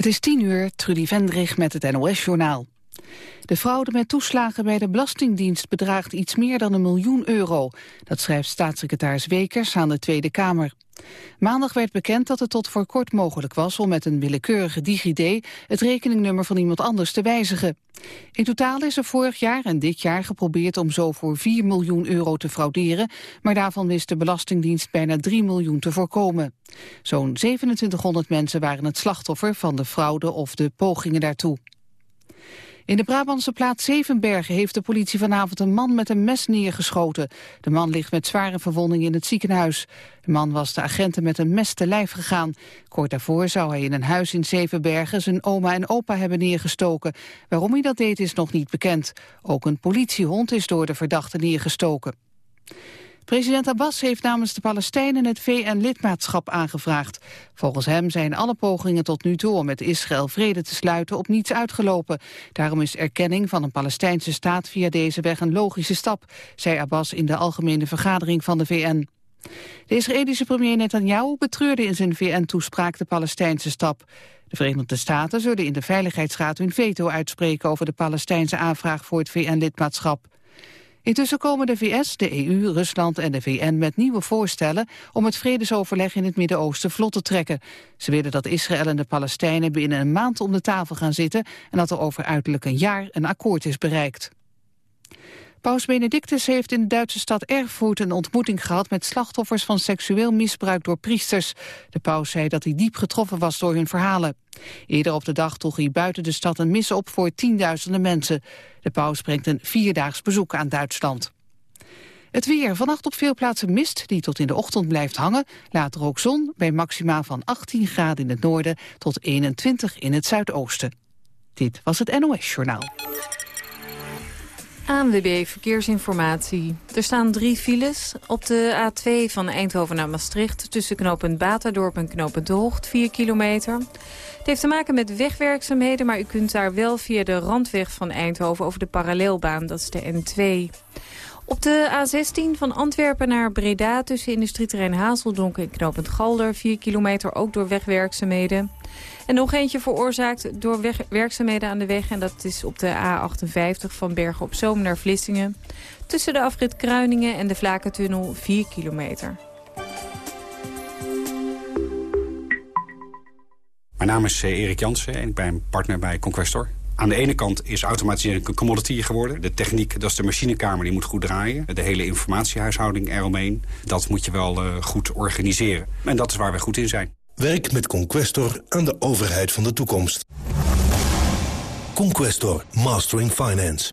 Het is tien uur, Trudy Vendrig met het NOS-journaal. De fraude met toeslagen bij de Belastingdienst bedraagt iets meer dan een miljoen euro. Dat schrijft staatssecretaris Wekers aan de Tweede Kamer. Maandag werd bekend dat het tot voor kort mogelijk was om met een willekeurige DigiD het rekeningnummer van iemand anders te wijzigen. In totaal is er vorig jaar en dit jaar geprobeerd om zo voor 4 miljoen euro te frauderen, maar daarvan wist de Belastingdienst bijna 3 miljoen te voorkomen. Zo'n 2700 mensen waren het slachtoffer van de fraude of de pogingen daartoe. In de Brabantse plaats Zevenbergen heeft de politie vanavond een man met een mes neergeschoten. De man ligt met zware verwondingen in het ziekenhuis. De man was de agenten met een mes te lijf gegaan. Kort daarvoor zou hij in een huis in Zevenbergen zijn oma en opa hebben neergestoken. Waarom hij dat deed is nog niet bekend. Ook een politiehond is door de verdachte neergestoken. President Abbas heeft namens de Palestijnen het VN-lidmaatschap aangevraagd. Volgens hem zijn alle pogingen tot nu toe om met Israël vrede te sluiten op niets uitgelopen. Daarom is erkenning van een Palestijnse staat via deze weg een logische stap, zei Abbas in de algemene vergadering van de VN. De Israëlische premier Netanyahu betreurde in zijn VN-toespraak de Palestijnse stap. De Verenigde Staten zullen in de Veiligheidsraad hun veto uitspreken over de Palestijnse aanvraag voor het VN-lidmaatschap. Intussen komen de VS, de EU, Rusland en de VN met nieuwe voorstellen om het vredesoverleg in het Midden-Oosten vlot te trekken. Ze willen dat Israël en de Palestijnen binnen een maand om de tafel gaan zitten en dat er over uiterlijk een jaar een akkoord is bereikt. Paus Benedictus heeft in de Duitse stad Erfurt een ontmoeting gehad met slachtoffers van seksueel misbruik door priesters. De paus zei dat hij diep getroffen was door hun verhalen. Eerder op de dag droeg hij buiten de stad een mis op voor tienduizenden mensen. De paus brengt een vierdaags bezoek aan Duitsland. Het weer. Vannacht op veel plaatsen mist die tot in de ochtend blijft hangen. Later ook zon bij maxima van 18 graden in het noorden tot 21 in het zuidoosten. Dit was het NOS Journaal. ANWB Verkeersinformatie. Er staan drie files op de A2 van Eindhoven naar Maastricht... tussen knooppunt Baterdorp en knooppunt De Hocht, 4 kilometer. Het heeft te maken met wegwerkzaamheden... maar u kunt daar wel via de randweg van Eindhoven over de parallelbaan. Dat is de N2. Op de A16 van Antwerpen naar Breda tussen industrieterrein Hazeldonk en knooppunt Galder... 4 kilometer ook door wegwerkzaamheden. En nog eentje veroorzaakt door werkzaamheden aan de weg. En dat is op de A58 van Bergen op Zoom naar Vlissingen. Tussen de afrit Kruiningen en de Vlakentunnel 4 kilometer. Mijn naam is eh, Erik Jansen en ik ben partner bij Conquestor. Aan de ene kant is automatisering een commodity geworden. De techniek, dat is de machinekamer, die moet goed draaien. De hele informatiehuishouding eromheen, dat moet je wel uh, goed organiseren. En dat is waar we goed in zijn. Werk met Conquestor aan de overheid van de toekomst. Conquestor, Mastering Finance.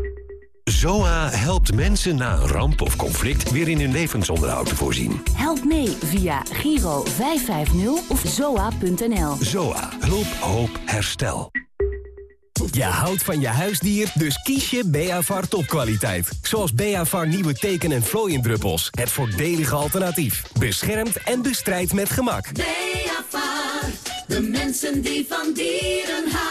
ZOA helpt mensen na een ramp of conflict weer in hun levensonderhoud te voorzien. Help mee via Giro 550 of zoa.nl. ZOA. Hulp, hoop, herstel. Je houdt van je huisdier, dus kies je Beavar topkwaliteit. Zoals Beavar nieuwe teken- en vlooiendruppels. Het voordelige alternatief. Beschermt en bestrijdt met gemak. Beavar, de mensen die van dieren houden.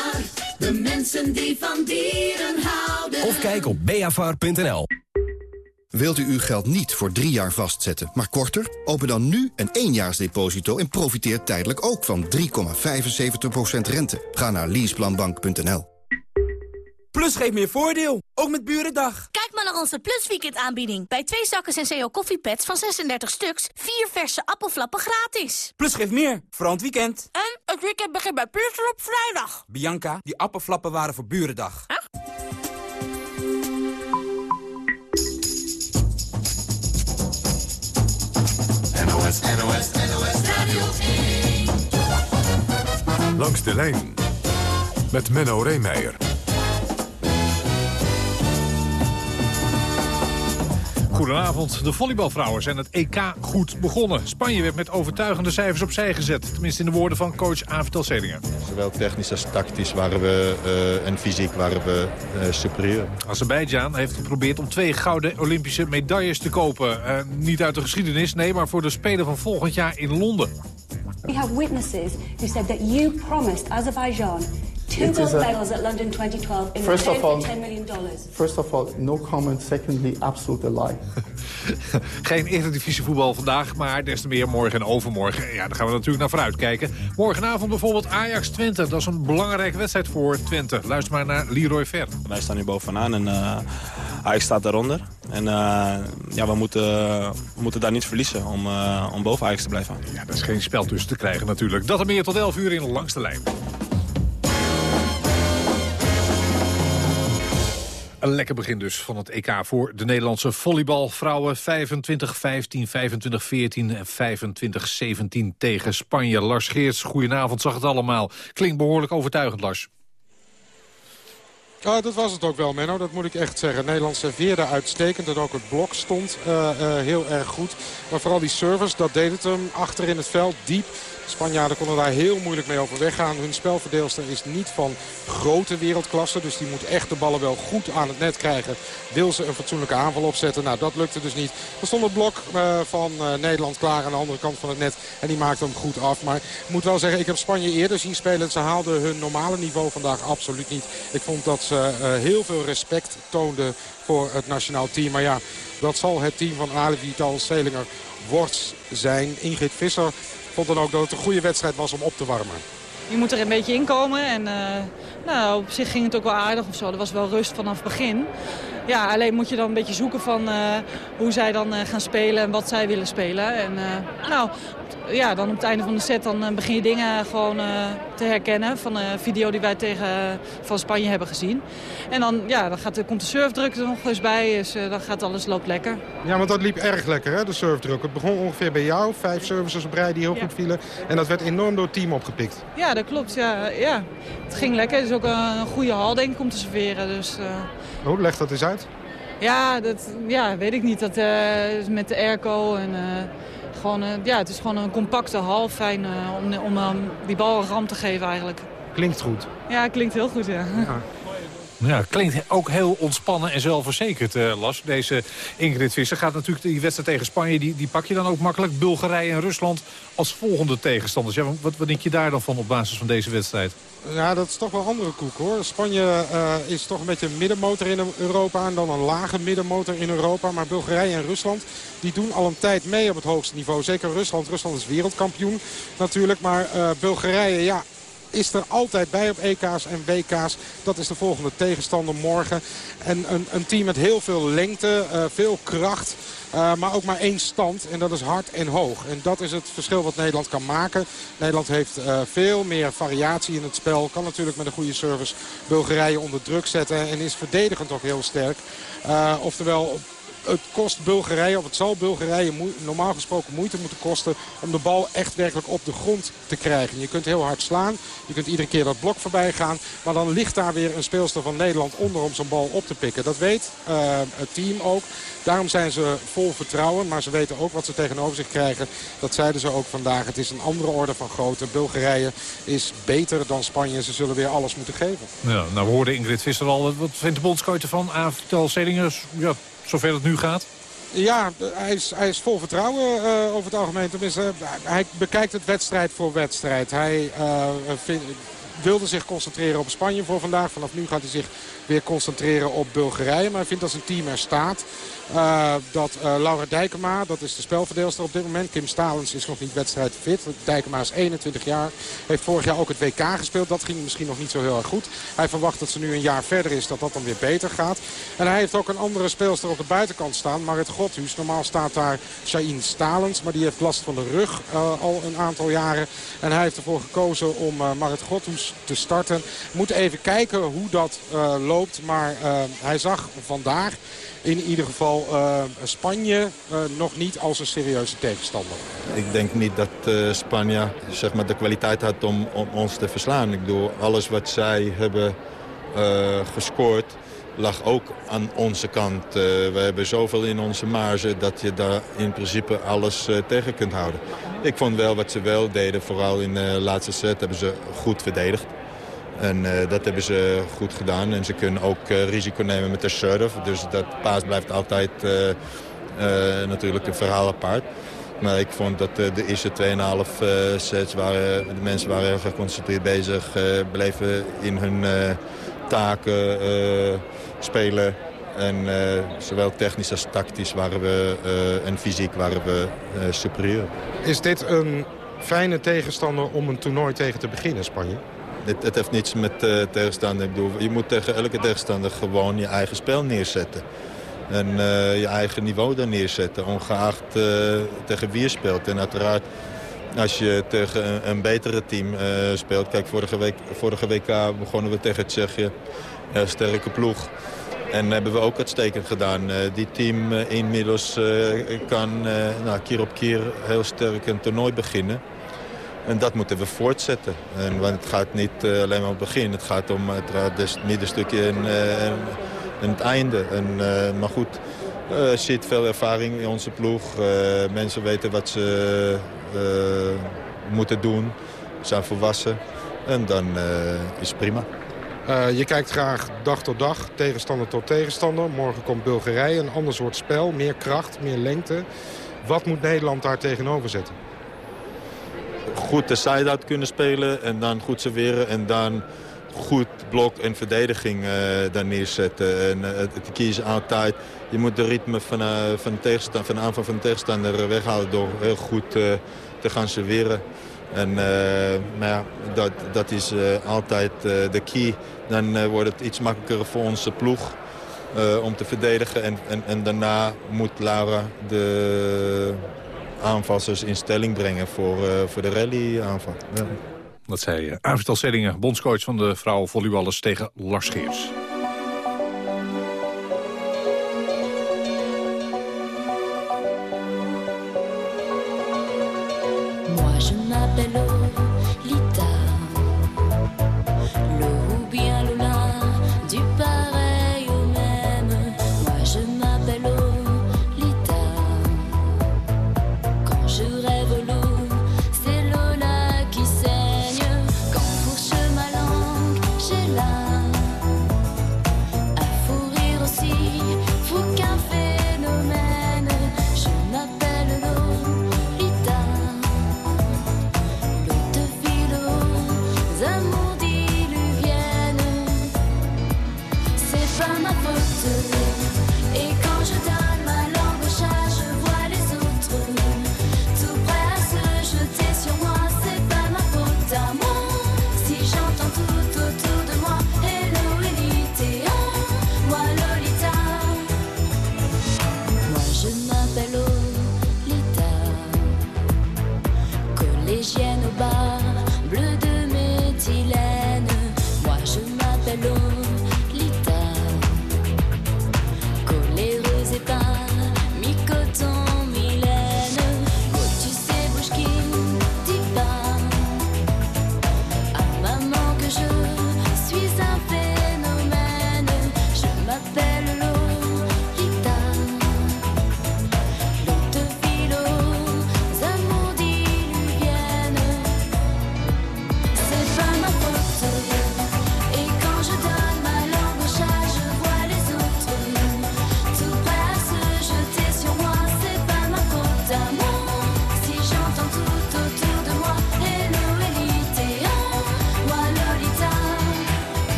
de mensen die van dieren houden. Of kijk op beafar.nl. Wilt u uw geld niet voor drie jaar vastzetten, maar korter? Open dan nu een éénjaarsdeposito en profiteer tijdelijk ook van 3,75% rente. Ga naar leaseplanbank.nl. Plus geeft meer voordeel, ook met Burendag. Kijk maar naar onze Plus Weekend aanbieding. Bij twee zakken Senseo koffiepads van 36 stuks, vier verse appelflappen gratis. Plus geeft meer, vooral het weekend. En het weekend begint bij Plus op vrijdag. Bianca, die appelflappen waren voor Burendag. NOS, NOS, NOS Langs de lijn met Menno Reemeijer. Goedenavond. De volleybalvrouwen zijn het EK goed begonnen. Spanje werd met overtuigende cijfers opzij gezet. Tenminste in de woorden van coach Avital Selingen. Zowel technisch als tactisch waren we, uh, en fysiek waren we uh, superieur. Azerbeidzjan heeft geprobeerd om twee gouden Olympische medailles te kopen. Uh, niet uit de geschiedenis, nee, maar voor de Spelen van volgend jaar in Londen. We have witnesses who said that you promised Azerbaijan two gold medals at London 2012 in first of all, for 10 million dollars. First of all, no comment. Secondly, absolute lie. Geen eredivisie voetbal vandaag, maar des te meer morgen en overmorgen. Ja, daar gaan we natuurlijk naar vooruit kijken. Morgenavond bijvoorbeeld Ajax-Twente. Dat is een belangrijke wedstrijd voor Twente. Luister maar naar Leroy Ver. Wij staan nu bovenaan en uh, Ajax staat daaronder. En uh, ja, we moeten, we moeten daar niet verliezen om, uh, om boven Ajax te blijven. Ja, dat is geen spel tussen te krijgen natuurlijk. Dat er meer tot 11 uur in langs de lijn. Een lekker begin dus van het EK voor de Nederlandse volleybalvrouwen. 25-15, 25-14 en 25-17 tegen Spanje. Lars Geerts, goedenavond, zag het allemaal. Klinkt behoorlijk overtuigend, Lars. Ja, dat was het ook wel, Menno. Dat moet ik echt zeggen. Nederland serveerde uitstekend. En ook het blok stond uh, uh, heel erg goed. Maar vooral die service, dat deed het hem. Achter in het veld, diep. Spanjaarden konden daar heel moeilijk mee overweg gaan. Hun spelverdeelster is niet van grote wereldklasse. Dus die moet echt de ballen wel goed aan het net krijgen. Wil ze een fatsoenlijke aanval opzetten? Nou, dat lukte dus niet. Er stond het blok uh, van uh, Nederland klaar aan de andere kant van het net. En die maakte hem goed af. Maar ik moet wel zeggen, ik heb Spanje eerder zien spelen. Ze haalden hun normale niveau vandaag absoluut niet. Ik vond dat ze uh, heel veel respect toonden voor het nationaal team. Maar ja, dat zal het team van Ali Vital, Selinger, Worts zijn. Ingrid Visser vond dan ook dat het een goede wedstrijd was om op te warmen. Je moet er een beetje inkomen en uh, nou, op zich ging het ook wel aardig of zo. Er was wel rust vanaf het begin. Ja, alleen moet je dan een beetje zoeken van uh, hoe zij dan uh, gaan spelen en wat zij willen spelen. En nou, ja, dan op het einde van de set dan begin je dingen gewoon te herkennen van een video die wij tegen van Spanje hebben gezien. En dan, ja, dan gaat, komt de surfdruk er nog eens bij, dus dan gaat alles loopt lekker. Ja, want dat liep erg lekker, hè, de surfdruk. Het begon ongeveer bij jou, vijf services op rij die heel ja. goed vielen. En dat werd enorm door het team opgepikt. Ja, dat klopt. Ja, ja. Het ging lekker. Het is ook een goede hal, denk ik, om te serveren. Dus, uh... Hoe legt dat eens uit? Ja, dat ja, weet ik niet. Dat, uh, met de airco en... Uh, gewoon, ja, het is gewoon een compacte hal. Fijn om, om um, die bal een ram te geven eigenlijk. Klinkt goed. Ja, klinkt heel goed, ja. ja. Ja, klinkt ook heel ontspannen en zelfverzekerd, uh, Las. Deze Ingrid Visser gaat natuurlijk die wedstrijd tegen Spanje, die, die pak je dan ook makkelijk. Bulgarije en Rusland als volgende tegenstanders. Ja, wat, wat denk je daar dan van op basis van deze wedstrijd? Ja, dat is toch wel andere koek hoor. Spanje uh, is toch een beetje een middenmotor in Europa en dan een lage middenmotor in Europa. Maar Bulgarije en Rusland die doen al een tijd mee op het hoogste niveau. Zeker Rusland. Rusland is wereldkampioen natuurlijk. Maar uh, Bulgarije, ja, is er altijd bij op EK's en WK's. Dat is de volgende tegenstander morgen. En een, een team met heel veel lengte, uh, veel kracht. Uh, maar ook maar één stand en dat is hard en hoog. En dat is het verschil wat Nederland kan maken. Nederland heeft uh, veel meer variatie in het spel. Kan natuurlijk met een goede service Bulgarije onder druk zetten. En is verdedigend ook heel sterk. Uh, oftewel het kost Bulgarije, of het zal Bulgarije normaal gesproken moeite moeten kosten... om de bal echt werkelijk op de grond te krijgen. Je kunt heel hard slaan, je kunt iedere keer dat blok voorbij gaan... maar dan ligt daar weer een speelster van Nederland onder om zo'n bal op te pikken. Dat weet uh, het team ook. Daarom zijn ze vol vertrouwen, maar ze weten ook wat ze tegenover zich krijgen. Dat zeiden ze ook vandaag. Het is een andere orde van grootte. Bulgarije is beter dan Spanje. Ze zullen weer alles moeten geven. Ja, nou we hoorden Ingrid Visser al. Wat vindt de bondscoach ervan? Avital Selingers, ja, zover het nu gaat? Ja, hij is, hij is vol vertrouwen uh, over het algemeen. Hij bekijkt het wedstrijd voor wedstrijd. Hij uh, vind, wilde zich concentreren op Spanje voor vandaag. Vanaf nu gaat hij zich weer concentreren op Bulgarije. Maar hij vindt dat zijn team er staat. Uh, dat uh, Laura Dijkema, dat is de spelverdeelster op dit moment. Kim Stalens is nog niet wedstrijdfit. Dijkema is 21 jaar. Heeft vorig jaar ook het WK gespeeld. Dat ging misschien nog niet zo heel erg goed. Hij verwacht dat ze nu een jaar verder is, dat dat dan weer beter gaat. En hij heeft ook een andere speelster op de buitenkant staan. Marit Godhuis. Normaal staat daar Shain Stalens. Maar die heeft last van de rug uh, al een aantal jaren. En hij heeft ervoor gekozen om Marit Godhuis te starten. We moeten even kijken hoe dat loopt loopt. Maar hij zag vandaag in ieder geval Spanje nog niet als een serieuze tegenstander. Ik denk niet dat Spanje zeg maar, de kwaliteit had om, om ons te verslaan. Ik bedoel, alles wat zij hebben gescoord lag ook aan onze kant. We hebben zoveel in onze marge dat je daar in principe alles tegen kunt houden. Ik vond wel wat ze wel deden, vooral in de laatste set hebben ze goed verdedigd. En uh, dat hebben ze goed gedaan. En ze kunnen ook risico nemen met de serve. Dus dat paas blijft altijd natuurlijk een verhaal apart. Maar ik vond dat de eerste 2,5 sets waren, de mensen waren heel geconcentreerd bezig. bleven in hun taken spelen. En uh, zowel technisch als tactisch waren we, uh, en fysiek waren we uh, superieur. Is dit een fijne tegenstander om een toernooi tegen te beginnen, Spanje? Het, het heeft niets met tegenstander. Ik bedoel, je moet tegen elke tegenstander gewoon je eigen spel neerzetten. En je eigen niveau daar neerzetten, ongeacht tegen wie je speelt. En uiteraard, als je tegen een, betere team speelt... Kijk, vorige, week, vorige WK begonnen we tegen Tsjechië. Een sterke ploeg. En hebben we ook uitstekend gedaan. Uh, die team uh, inmiddels uh, kan nou, keer op keer heel sterk een toernooi beginnen. En dat moeten we voortzetten. En, want het gaat niet alleen maar om het begin. Het gaat om het, middenstukje en, en, het einde. En, maar goed, er zit veel ervaring in onze ploeg. mensen weten wat ze moeten doen. Ze zijn volwassen. En dan is prima. Uh, je kijkt graag dag tot dag, tegenstander tot tegenstander. Morgen komt Bulgarije, een ander soort spel. Meer kracht, meer lengte. Wat moet Nederland daar tegenover zetten? Goed de side-out kunnen spelen en dan goed serveren. En dan goed blok en verdediging uh, daar neerzetten. En uh, het kiezen altijd. Je moet de ritme van, van, de tegenstander, van de aanval van de tegenstander weghalen door heel goed te gaan serveren. En uh, maar ja, dat, dat is uh, altijd uh, de key. Dan wordt het iets makkelijker voor onze ploeg om te verdedigen. En, en, en daarna moet Laura de aanvassers in stelling brengen voor, voor de rally-aanval. Dat zei Avital Seddingen, bondscoach van de vrouwenvolleyballers tegen Lars Geers.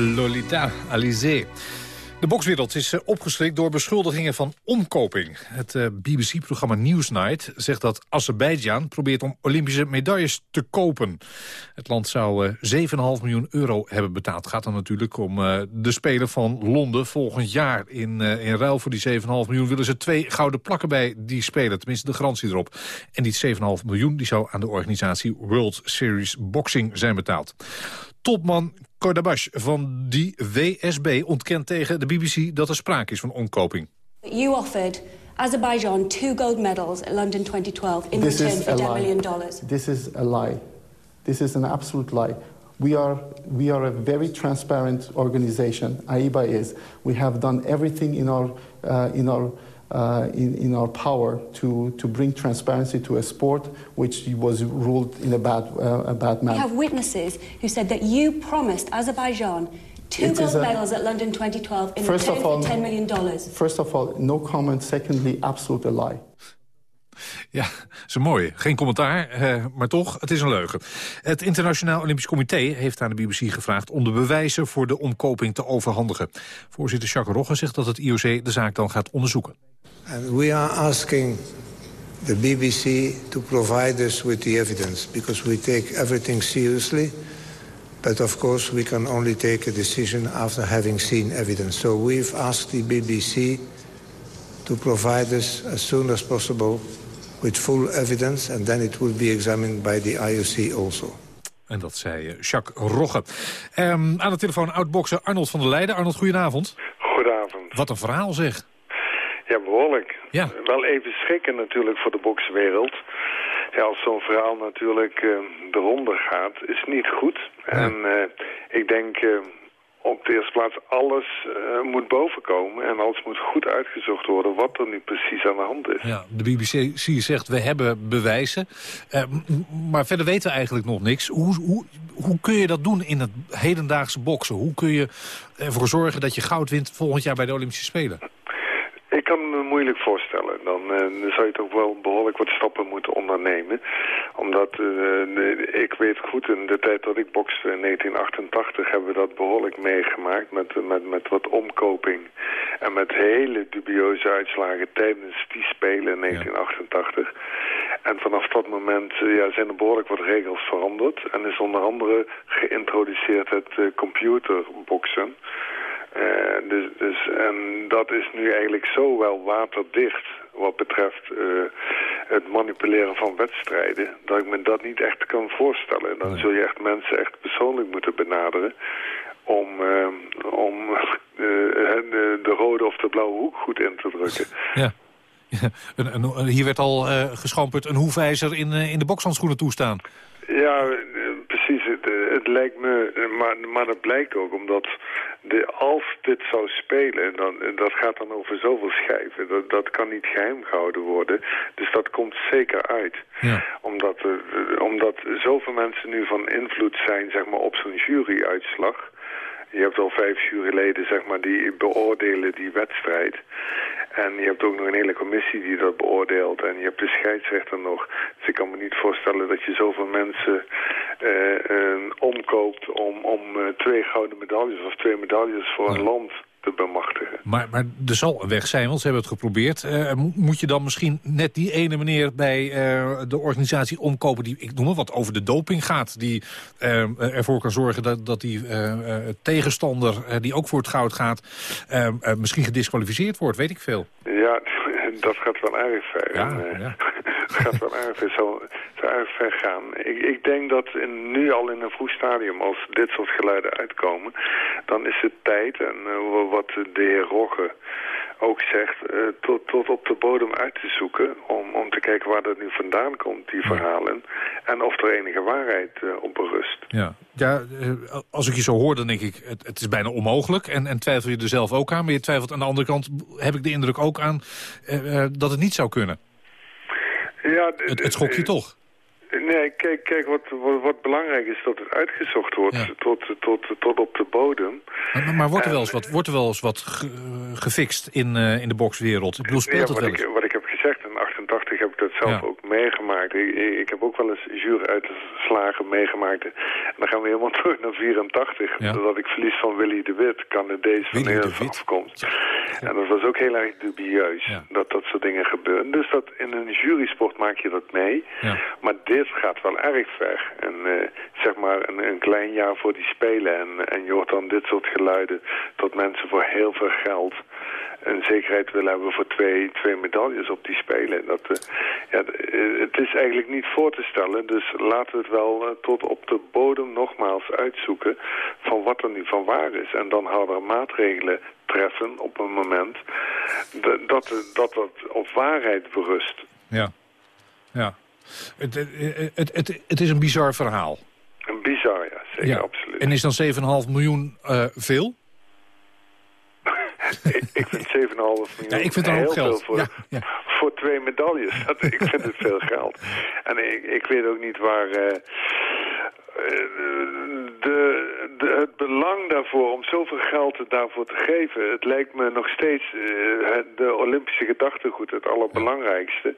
Lolita Alizé. De bokswereld is eh, opgeschrikt door beschuldigingen van omkoping. Het eh, BBC-programma Newsnight zegt dat Azerbeidzjan probeert om Olympische medailles te kopen. Het land zou 7,5 miljoen euro hebben betaald. Gaat dan natuurlijk om de Spelen van Londen volgend jaar. In, in ruil voor die 7,5 miljoen willen ze twee gouden plakken bij die Spelen. Tenminste de garantie erop. En die 7,5 miljoen die zou aan de organisatie World Series Boxing zijn betaald. Topman Kordabash van die WSB ontkent tegen de BBC dat er sprake is van omkoping. You offered Azerbaijan two gold medals at London 2012 in This return is for a 10 lie. million dollars. This is a lie. This is an absolute lie. We are, we are a very transparent organization. AIBA is. We have done everything in our, uh, in our, uh, in, in our power to, to bring transparency to a sport which was ruled in a bad, uh, a bad We manner. have witnesses who said that you promised Azerbaijan two It gold a- medals at London 2012 in First return of all- for 10 million dollars. First of all, no comment. Secondly, absolute a lie. Ja, dat is een mooie. Geen commentaar, eh, maar toch, het is een leugen. Het Internationaal Olympisch Comité heeft aan de BBC gevraagd... om de bewijzen voor de omkoping te overhandigen. Voorzitter Jacques Rogge zegt dat het IOC de zaak dan gaat onderzoeken. And we are asking the BBC to provide us with the evidence because we take everything seriously. But of course, we can only take a decision after having seen evidence. So we've asked the BBC to provide us as soon as possible with full evidence, and then it will be examined by the IOC also. En dat zei eh, Jacques Rogge. Ehm, aan de telefoon oudbokser Arnold van der Leijden. Arnold, goedenavond. Goedenavond. Wat een verhaal zeg. Ja, behoorlijk. Ja. Wel even schrikken natuurlijk voor de bokswereld. Ja, als zo'n verhaal natuurlijk eh, de ronde gaat, is niet goed. En eh, ik denk eh, op de eerste plaats alles eh, moet bovenkomen. En alles moet goed uitgezocht worden wat er nu precies aan de hand is. Ja, de BBC zegt we hebben bewijzen. Maar verder weten we eigenlijk nog niks. Hoe, hoe, hoe kun je dat doen in het hedendaagse boksen? Hoe kun je ervoor zorgen dat je goud wint volgend jaar bij de Olympische Spelen? Ik kan me moeilijk voorstellen. Dan, eh, dan zou je toch wel behoorlijk wat stappen moeten ondernemen. Omdat, eh, ik weet goed, in de tijd dat ik bokste in 1988... hebben we dat behoorlijk meegemaakt met, met, met wat omkoping. En met hele dubieuze uitslagen tijdens die Spelen in 1988. En vanaf dat moment eh, ja, zijn er behoorlijk wat regels veranderd. En is onder andere geïntroduceerd het computerboksen... Eh, dus, dus, en dat is nu eigenlijk zo wel waterdicht wat betreft eh, het manipuleren van wedstrijden, dat ik me dat niet echt kan voorstellen. Dan zul je echt mensen echt persoonlijk moeten benaderen om, eh, om de, de rode of de blauwe hoek goed in te drukken. Ja. Ja, hier werd al geschamperd een hoefijzer in, in de bokshandschoenen toestaan. Ja, eh, precies. Het, eh, het lijkt me, eh, maar, maar dat blijkt ook omdat de, als dit zou spelen, dan, eh, dat gaat dan over zoveel schijven. Dat, dat kan niet geheim gehouden worden. Dus dat komt zeker uit. Omdat, er- omdat zoveel mensen nu van invloed zijn zeg maar, op zo'n juryuitslag. Je hebt al vijf juryleden zeg maar, die beoordelen die wedstrijd. En je hebt ook nog een hele commissie die dat beoordeelt. En je hebt de scheidsrechter nog. Dus ik kan me niet voorstellen dat je zoveel mensen eh, eh, omkoopt om, om eh, twee gouden medailles of twee medailles voor een land te bemachtigen. Maar, maar er zal een weg zijn, want ze hebben het geprobeerd. Eh, mo- moet je dan misschien net die ene meneer bij eh, de organisatie omkopen... die, ik noem maar wat, over de doping gaat... die eh, ervoor kan zorgen dat, dat die tegenstander, die ook voor het goud gaat... misschien gedisqualificeerd wordt, weet ik veel. Ja, dat gaat wel erg. Ja, het gaat wel erg zo, erg ver gaan. Ik, ik denk dat in, nu al in een vroeg stadium, als dit soort geluiden uitkomen, dan is het tijd, en eh, wat de heer Rogge ook zegt, eh, tot, tot op de bodem uit te zoeken, om, om te kijken waar dat nu vandaan komt, die verhalen, en of er enige waarheid eh, op berust. Ja, ja als ik je zo hoor, dan denk ik, het, het is bijna onmogelijk. En, en twijfel je er zelf ook aan. Maar je twijfelt aan de andere kant, heb ik de indruk ook aan... dat het niet zou kunnen. Ja, het, het eh, schokt je eh, toch? Nee, kijk, kijk wat, wat, belangrijk is dat het uitgezocht wordt tot, tot, tot op de bodem. Maar, maar wordt, er eh, wel eens wat, wordt er wel eens wat gefixt in, in de bokswereld? Ik bedoel, speelt het wel eens? heb ik dat zelf ook meegemaakt. Ik, ik, heb ook wel eens juryuitslagen meegemaakt. En dan gaan we helemaal terug naar 84. Ja. Dat ik verlies van Willy de Wit, Canadees van Nederlandse afkomst. Ja. En dat was ook heel erg dubieus, dat dat soort dingen gebeuren. Dus dat in een jurysport maak je dat mee. Maar dit gaat wel erg ver. En eh, zeg maar een, een, klein jaar voor die Spelen. En, en je hoort dan dit soort geluiden tot mensen voor heel veel geld een zekerheid willen hebben voor twee, twee medailles op die Spelen. Dat, uh, ja, uh, het is eigenlijk niet voor te stellen, dus laten we het wel uh, tot op de bodem nogmaals uitzoeken van wat er nu van waar is. En dan er maatregelen treffen op een moment dat dat, dat, dat op waarheid berust. Ja, ja. Het, het, het, het is een bizar verhaal. Een bizar, ja, zeker, ja. absoluut. En is dan 7,5 miljoen veel? Ik, ik vind 7,5 miljoen ja, ik vind heel geld. veel voor, ja, ja. voor twee medailles. Dat, ik vind het veel geld. En ik, ik weet ook niet waar... Uh, de, de, het belang daarvoor, om zoveel geld daarvoor te geven... het lijkt me nog steeds uh, de Olympische gedachtegoed het allerbelangrijkste.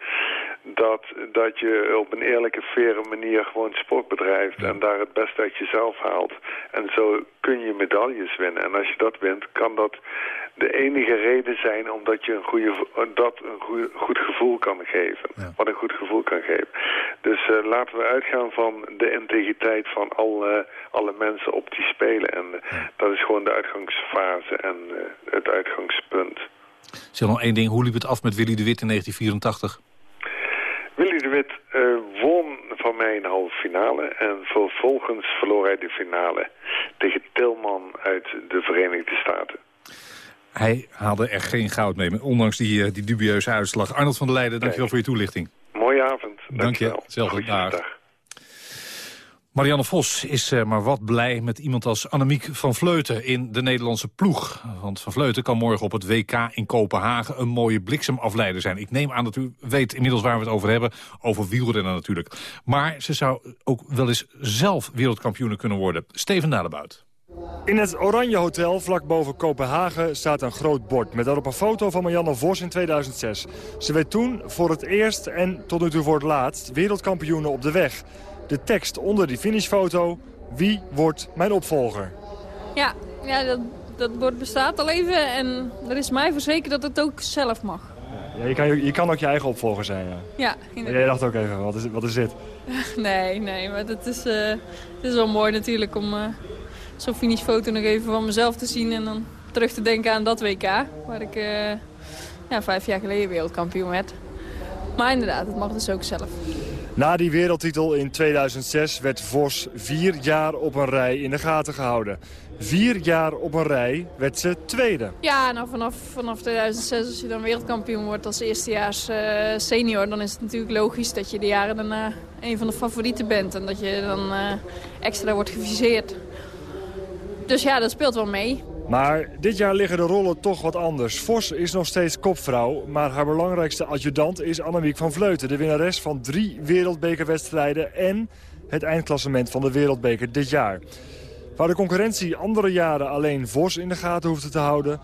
Dat, dat je op een eerlijke, faire manier gewoon sport bedrijft... en daar het beste uit jezelf haalt. En zo kun je medailles winnen. En als je dat wint, kan dat de enige reden zijn omdat je een goede, dat een goede, goed gevoel kan geven. Wat een goed gevoel kan geven. Dus uh, laten we uitgaan van de integriteit van alle, alle mensen op die spelen. En uh, dat is gewoon de uitgangsfase en uh, het uitgangspunt. Zeg nog één ding, hoe liep het af met Willy de Wit in 1984? Willy de Wit won van mij de halve finale. En vervolgens verloor hij de finale tegen Tilman uit de Verenigde Staten. Hij haalde er geen goud mee, ondanks die, uh, die dubieuze uitslag. Arnold van der Leijden, dankjewel nee. voor je toelichting. Mooie avond. Dank je. Hetzelfde dag. Marianne Vos is uh, maar wat blij met iemand als Annemiek van Vleuten in de Nederlandse ploeg. Want Van Vleuten kan morgen op het WK in Kopenhagen een mooie bliksemafleider zijn. Ik neem aan dat u weet inmiddels waar we het over hebben. Over wielrennen natuurlijk. Maar ze zou ook wel eens zelf wereldkampioen kunnen worden. Steven Nadebout. In het Oranje Hotel vlak boven Kopenhagen staat een groot bord... met daarop een foto van Marianne Vos in 2006. Ze werd toen voor het eerst en tot nu toe voor het laatst wereldkampioene op de weg. De tekst onder die finishfoto, wie wordt mijn opvolger? Ja, ja dat, dat bord bestaat al even en er is mij verzekerd dat het ook zelf mag. Ja, je, kan, je kan ook je eigen opvolger zijn, ja. Ja, inderdaad. Jij dacht ook even, wat is, wat is dit? nee, nee, maar het is, uh, het is wel mooi natuurlijk om... Uh, zo'n finishfoto nog even van mezelf te zien en dan terug te denken aan dat WK. Waar ik uh, ja, vijf jaar geleden wereldkampioen werd. Maar inderdaad, het mag dus ook zelf. Na die wereldtitel in 2006 werd Vos vier jaar op een rij in de gaten gehouden. Vier jaar op een rij werd ze tweede. Ja, nou vanaf, vanaf 2006 als je dan wereldkampioen wordt als eerstejaars uh, senior... dan is het natuurlijk logisch dat je de jaren daarna een van de favorieten bent. En dat je dan uh, extra wordt geviseerd. Dus ja, dat speelt wel mee. Maar dit jaar liggen de rollen toch wat anders. Vos is nog steeds kopvrouw, maar haar belangrijkste adjudant is Annemiek van Vleuten. De winnares van drie wereldbekerwedstrijden en het eindklassement van de wereldbeker dit jaar. Waar de concurrentie andere jaren alleen Vos in de gaten hoefde te houden...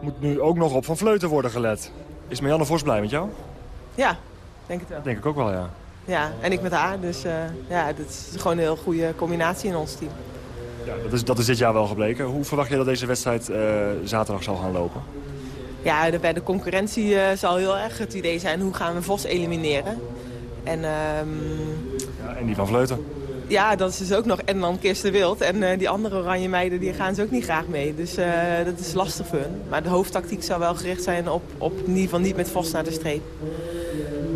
moet nu ook nog op Van Vleuten worden gelet. Is Marianne Vos blij met jou? Ja, denk het wel. Denk ik ook wel, ja. Ja, en ik met haar. Dus uh, ja, dat is gewoon een heel goede combinatie in ons team. Ja, dat, is, dat is dit jaar wel gebleken. Hoe verwacht je dat deze wedstrijd uh, zaterdag zal gaan lopen? Ja, de, bij de concurrentie uh, zal heel erg het idee zijn hoe gaan we Vos elimineren. En, um... ja, en die van Vleuten. Ja, dat is dus ook nog. En dan Kirsten Wild. En uh, die andere oranje meiden die gaan ze ook niet graag mee. Dus dat is lastig voor hun. Maar de hoofdtactiek zal wel gericht zijn op, op in ieder geval niet met Vos naar de streep.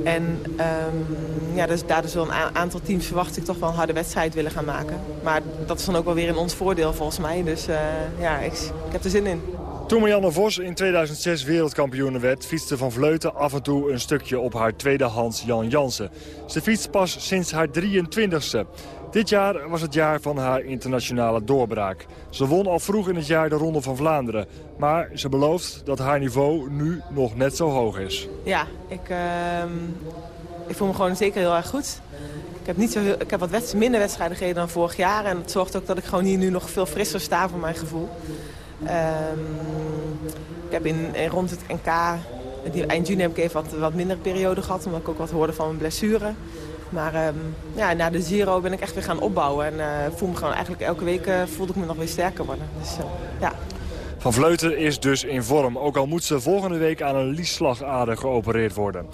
En um, ja, dus daar zullen een aantal teams verwacht ik toch wel een harde wedstrijd willen gaan maken. Maar dat is dan ook wel weer in ons voordeel volgens mij. Dus uh, ja, ik, ik heb er zin in. Toen Marianne Vos in 2006 wereldkampioen werd... fietste Van Vleuten af en toe een stukje op haar tweedehands Jan Jansen. Ze fietst pas sinds haar 23ste. Dit jaar was het jaar van haar internationale doorbraak. Ze won al vroeg in het jaar de Ronde van Vlaanderen. Maar ze belooft dat haar niveau nu nog net zo hoog is. Ja, ik, uh, ik voel me gewoon zeker heel erg goed. Ik heb, niet zo ik heb wat minder wedstrijden gereden dan vorig jaar. En het zorgt ook dat ik gewoon hier nu nog veel frisser sta voor mijn gevoel. Um, ik heb in, rond het NK, eind juni heb ik even wat, wat minder periode gehad. Omdat ik ook wat hoorde van mijn blessure. Maar ehm, ja, na de Giro ben ik echt weer gaan opbouwen. En uh, voel me gewoon eigenlijk elke week uh, voelde ik me nog weer sterker worden. Dus, uh, ja. Van Vleuten is dus in vorm. Ook al moet ze volgende week aan een liesslagader geopereerd worden.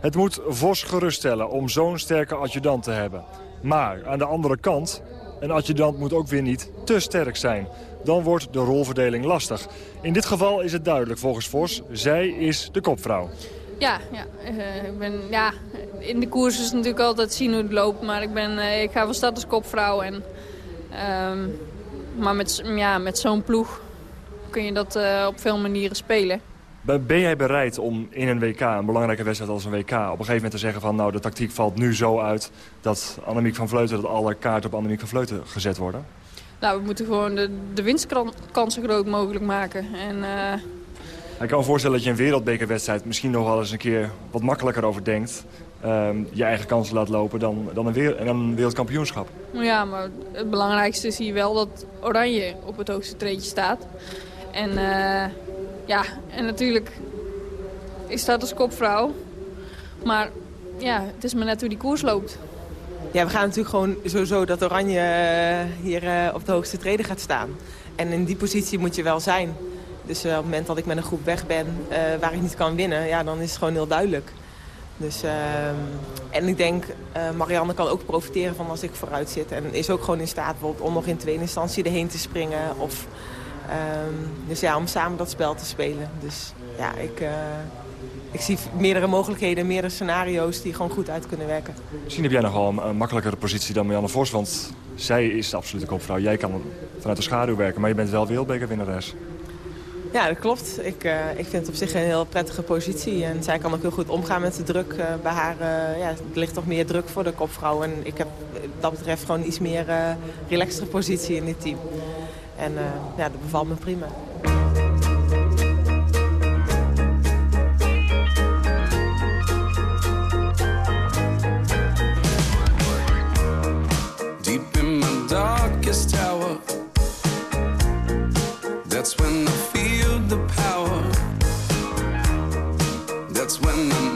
Het moet Vos geruststellen om zo'n sterke adjudant te hebben. Maar aan de andere kant, een adjudant moet ook weer niet te sterk zijn. Dan wordt de rolverdeling lastig. In dit geval is het duidelijk volgens Vos. Zij is de kopvrouw. Ja, ja, ik ben, ja, in de koers is natuurlijk altijd zien hoe het loopt. Maar ik, ben, ik ga van start als kopvrouw. En, um, maar met, ja, met zo'n ploeg kun je dat uh, op veel manieren spelen. Ben jij bereid om in een WK, een belangrijke wedstrijd als een WK... op een gegeven moment te zeggen van nou de tactiek valt nu zo uit... dat Annemiek van Vleuten, dat alle kaarten op Annemiek van Vleuten gezet worden? Nou, we moeten gewoon de, de winstkansen groot mogelijk maken. En, uh... Ik kan me voorstellen dat je een wereldbekerwedstrijd misschien nog wel eens een keer wat makkelijker over denkt. Um, je eigen kansen laat lopen dan, dan, een, dan een wereldkampioenschap. Ja, maar het belangrijkste is hier wel dat Oranje op het hoogste treedje staat. En uh, ja, en natuurlijk ik sta als kopvrouw. Maar ja, het is maar net hoe die koers loopt. Ja, we gaan natuurlijk gewoon sowieso dat Oranje hier uh, op de hoogste treden gaat staan. En in die positie moet je wel zijn. Dus uh, op het moment dat ik met een groep weg ben waar ik niet kan winnen, ja, dan is het gewoon heel duidelijk. Dus, en ik denk, Marianne kan ook profiteren van als ik vooruit zit. En is ook gewoon in staat om nog in tweede instantie erheen te springen. Of Um, dus ja, om samen dat spel te spelen. Dus ja, ik, uh, ik zie meerdere mogelijkheden, meerdere scenario's die gewoon goed uit kunnen werken. Misschien heb jij nogal een, een makkelijkere positie dan Marianne Vos, want zij is de absolute kopvrouw. Jij kan vanuit de schaduw werken, maar je bent wel wereldbekerwinnares. Ja, dat klopt. Ik, uh, ik vind het op zich een heel prettige positie. En zij kan ook heel goed omgaan met de druk. Uh, bij haar uh, ja, er ligt toch meer druk voor de kopvrouw. En ik heb dat betreft gewoon iets meer relaxtere positie in dit team. En uh, ja, dat bevalt me prima. Darkest tower That's when I feel the power That's when I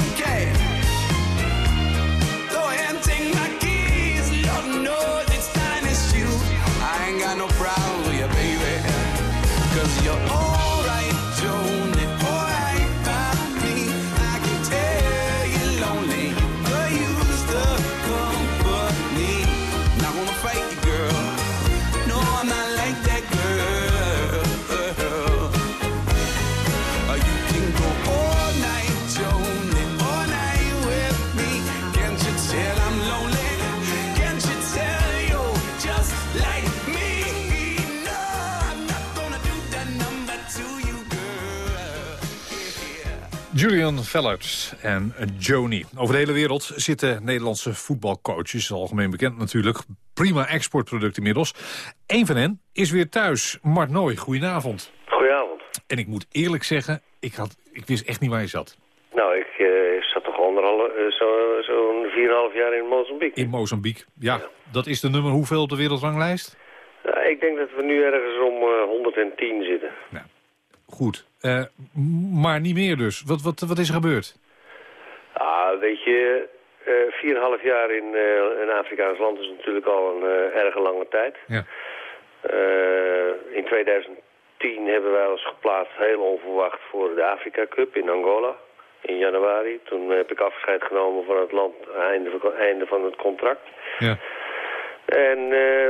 Julian Vellert en Joni. Over de hele wereld zitten Nederlandse voetbalcoaches. Algemeen bekend natuurlijk. Prima exportproduct inmiddels. Eén van hen is weer thuis. Mart Nooy, goedenavond. Goedenavond. En ik moet eerlijk zeggen, ik, had, ik wist echt niet waar je zat. Nou, ik eh, zat toch anderhalf, eh, zo- zo'n 4,5 jaar in Mozambique. In Mozambique. Ja, dat is de nummer hoeveel op de wereldranglijst? Nou, ik denk dat we nu ergens om eh, 110 zitten. Goed. Eh, maar niet meer dus. Wat, wat, wat is er gebeurd? Ah, weet je, eh 4,5 jaar in eh, een Afrikaans land is natuurlijk al een eh, erg lange tijd. Ja. Eh, in 2010 hebben wij ons geplaatst, heel onverwacht, voor de Afrika Cup in Angola. In januari. Toen heb ik afscheid genomen van het land, einde, einde van het contract. Ja. En eh,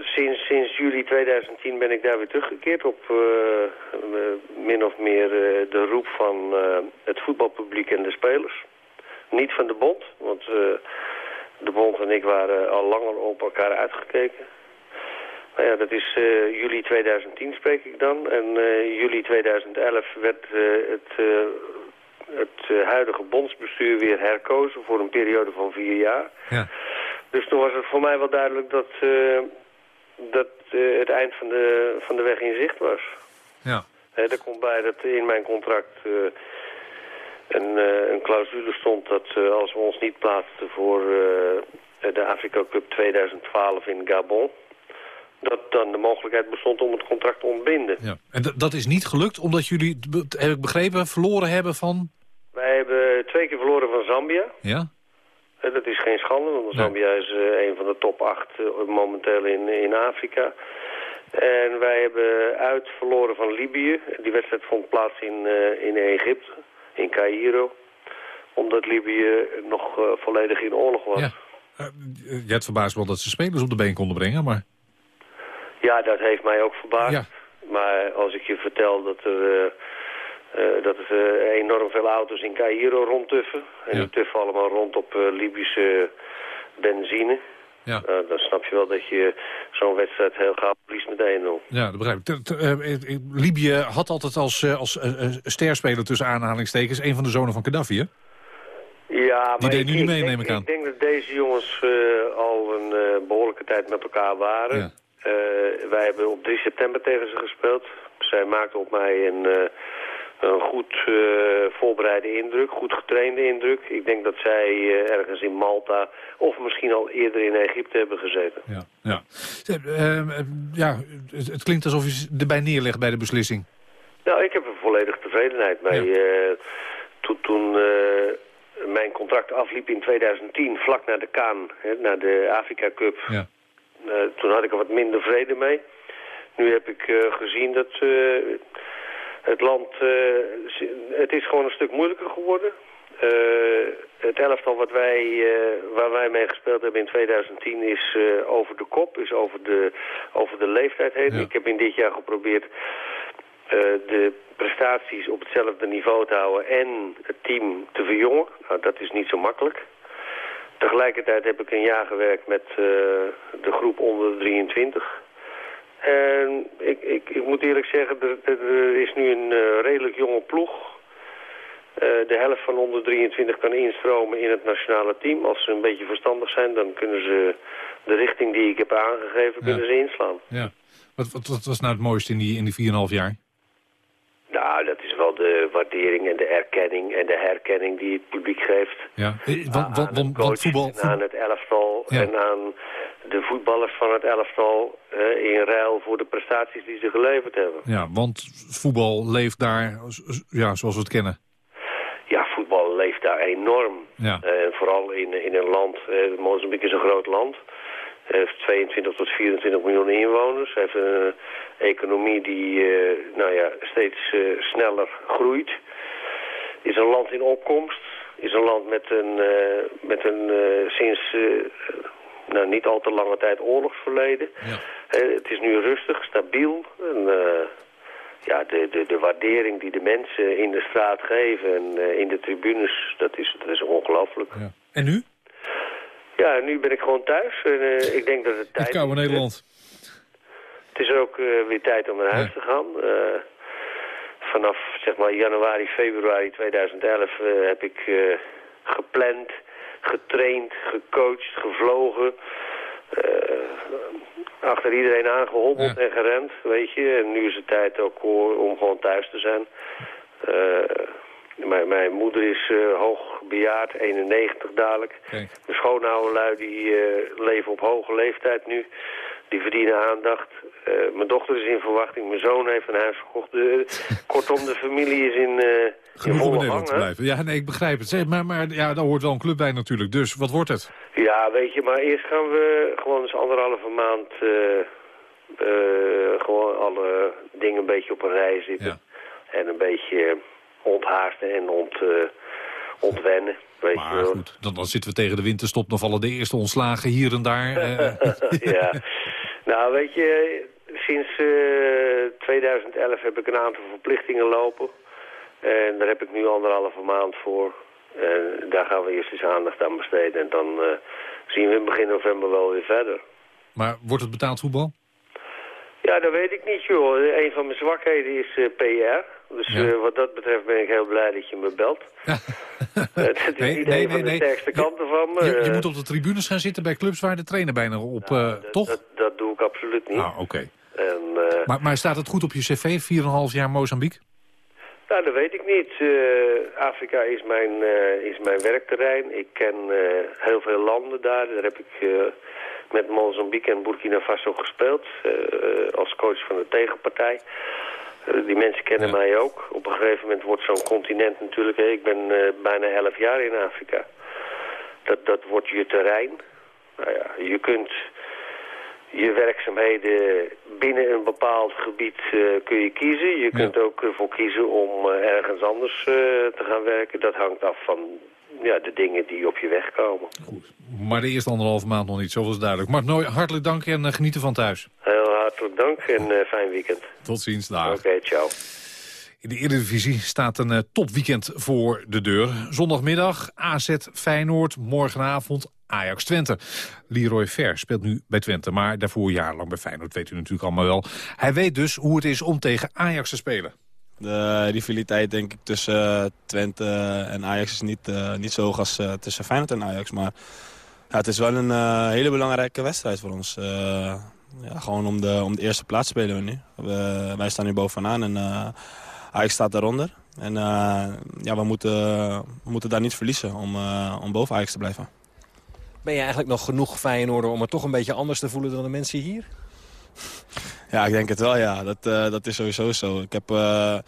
sinds, sinds juli 2010 ben ik daar weer teruggekeerd op eh, eh, min of meer eh, de roep van het voetbalpubliek en de spelers. Niet van de bond, want de bond en ik waren al langer op elkaar uitgekeken. Nou ja, dat is juli 2010 spreek ik dan. En juli 2011 werd het, het huidige bondsbestuur weer herkozen voor een periode van vier jaar. Ja. Dus toen was het voor mij wel duidelijk dat, dat eh, het eind van de, van de weg in zicht was. Ja. Hè, er komt bij dat in mijn contract eh, een, eh, een clausule stond dat als we ons niet plaatsten voor de Afrika Cup 2012 in Gabon... dat dan de mogelijkheid bestond om het contract te ontbinden. Ja. En dat is niet gelukt omdat jullie, heb ik begrepen, verloren hebben van... Wij hebben twee keer verloren van Zambia. Ja? Eh, Dat is geen schande, want Zambia is eh, een van de top acht eh, momenteel in, in Afrika. En wij hebben uit verloren van Libië. Die wedstrijd vond plaats in, in Egypte, in Cairo. Omdat Libië nog volledig in oorlog was. Ja. Je het verbaasd wel dat ze spelers op de been konden brengen, maar... Ja, dat heeft mij ook verbaasd. Ja. Maar als ik je vertel dat er, eh, dat er eh, enorm veel auto's in Cairo rondtuffen... en die tuffen allemaal rond op eh, Libische benzine... Ja. dan snap je wel dat je zo'n wedstrijd heel gauw verliest met 1-0. Ja, dat begrijp ik. T- t- Libië had altijd als, eh, als sterspeler tussen aanhalingstekens... een van de zonen van Gaddafi, hè? Ja, maar Die deed ik, nu niet mee, neem ik aan. Ik denk dat deze jongens al een eh, behoorlijke tijd met elkaar waren. Wij hebben op 3 september tegen ze gespeeld. Zij maakten op mij een, een goed eh, voorbereide indruk, goed getrainde indruk. Ik denk dat zij eh, ergens in Malta of misschien al eerder in Egypte hebben gezeten. Ja. Ja, Eh, eh, ja het, het klinkt alsof je erbij neerlegt bij de beslissing. Nou, ik heb er volledig tevredenheid mee. Toen toen mijn contract afliep in 2010, vlak na de Kaan, hè, naar de Afrika Cup... Ja. Toen had ik er wat minder vrede mee. Nu heb ik gezien dat het land... eh, het is gewoon een stuk moeilijker geworden. Eh, het elftal wat wij, eh, waar wij mee gespeeld hebben in 2010 is over de kop, is over de, over de leeftijd heen. Ik heb in dit jaar geprobeerd de prestaties op hetzelfde niveau te houden en het team te verjongen. Nou, dat is niet zo makkelijk. Tegelijkertijd heb ik een jaar gewerkt met de groep onder de 23. En ik, ik, ik moet eerlijk zeggen, er, er is nu een eh, redelijk jonge ploeg. Eh, de helft van onder 23 kan instromen in het nationale team. Als ze een beetje verstandig zijn, dan kunnen ze de richting die ik heb aangegeven, kunnen ze inslaan. Ja. Wat, wat, wat was nou het mooiste in die, in die 4,5 jaar? Nou, dat is wel de waardering en de erkenning en de herkenning die het publiek geeft. Ja. Eh, Want, want, want, want voetbal... Aan het elftal Ja. en aan de voetballers van het elftal eh, in ruil voor de prestaties die ze geleverd hebben. Ja, want voetbal leeft daar ja, zoals we het kennen. Ja, voetbal leeft daar enorm. Ja. En vooral in, in een land, eh, Mozambique is een groot land. Heeft 22 tot 24 miljoen inwoners. Heeft een economie die eh, nou ja, steeds eh, sneller groeit. Is een land in opkomst. Is een land met een, eh, met een eh, sinds eh, nou, niet al te lange tijd oorlogsverleden. Eh, het is nu rustig, stabiel. En, eh, ja, de, de, de waardering die de mensen in de straat geven en eh, in de tribunes, dat is, dat is ongelooflijk. En nu? Ja, nu ben ik gewoon thuis en ik denk dat het tijd Het koude is. Nederland. Het is ook weer tijd om naar huis te gaan. Vanaf zeg maar januari, februari 2011 eh, heb ik gepland, getraind, gecoacht, gevlogen. eh, achter iedereen aangehobbeld en gerend, weet je. En nu is het tijd ook om gewoon thuis te zijn. Eh, mijn, mijn moeder is eh, hoog bejaard, 91 dadelijk. Mijn schoonouderlui die leven op hoge leeftijd nu. Die verdienen aandacht. Eh, mijn dochter is in verwachting. Mijn zoon heeft een huis gekocht. De- kortom, de familie is in, eh in Genoeg om in Nederland te blijven. Ja, nee, ik begrijp het. Zeg, maar, maar ja, daar hoort wel een club bij natuurlijk. Dus wat wordt het? Ja, weet je, maar eerst gaan we gewoon eens anderhalve maand eh, eh, gewoon alle dingen een beetje op een rij zitten. En een beetje onthaasten en ont, eh, ontwennen. Weet je Maar goed, dan, dan zitten we tegen de winterstop. Dan vallen de eerste ontslagen hier en daar. eh. ja. Nou, weet je, sinds eh, 2011 heb ik een aantal verplichtingen lopen. En daar heb ik nu anderhalve maand voor. En daar gaan we eerst eens aandacht aan besteden. En dan eh, zien we in begin november wel weer verder. maar wordt het betaald voetbal? Ja, dat weet ik niet, joh. Een van mijn zwakheden is eh, PR. Dus eh, wat dat betreft ben ik heel blij dat je me belt. Het is Nee, niet nee, een van nee, de sterkste kanten van me. Je, je Eh, moet op de tribunes gaan zitten bij clubs waar de trainer bijna op... eh, toch? dat, dat absoluut niet. Ah, oké. Eh, Maar, maar staat het goed op je cv? 4,5 jaar Mozambique? Nou, dat weet ik niet. Eh, Afrika is mijn, eh, is mijn werkterrein. Ik ken heel veel landen daar. Daar heb ik met Mozambique en Burkina Faso gespeeld. als coach van de tegenpartij. Die mensen kennen mij ook. Op een gegeven moment wordt zo'n continent natuurlijk... ik ben bijna elf jaar in Afrika. Dat, dat wordt je terrein. Nou ja, je kunt je werkzaamheden binnen een bepaald gebied eh, kun je kiezen. Je kunt ook ervoor kiezen om eh, ergens anders eh, te gaan werken. Dat hangt af van ja, de dingen die op je weg komen. Maar de eerste anderhalve maand nog niet, zoveel is duidelijk. Maar nooit hartelijk dank en genieten van thuis. Heel hartelijk dank en fijn weekend. Tot ziens, dag. Oké, ciao. In de Eredivisie staat een topweekend voor de deur. Zondagmiddag AZ Feyenoord, morgenavond Ajax Twente. Leroy Ver speelt nu bij Twente, maar daarvoor jarenlang bij Feyenoord, weet u natuurlijk allemaal wel. Hij weet dus hoe het is om tegen Ajax te spelen. De rivaliteit denk ik tussen eh, Twente en Ajax is niet, eh, niet zo hoog als eh, tussen Feyenoord en Ajax. Maar ja, het is wel een hele belangrijke wedstrijd voor ons. Ja, gewoon om de, om de eerste plaats spelen we nu. Wij staan nu bovenaan en Ajax staat daaronder. En ja, we moeten, we moeten daar niet verliezen om, om boven Ajax te blijven. Ben je eigenlijk nog genoeg Feyenoorder om het toch een beetje anders te voelen dan de mensen hier? Ja, ik denk het wel, ja. Dat, eh, dat is sowieso zo. Ik heb eh,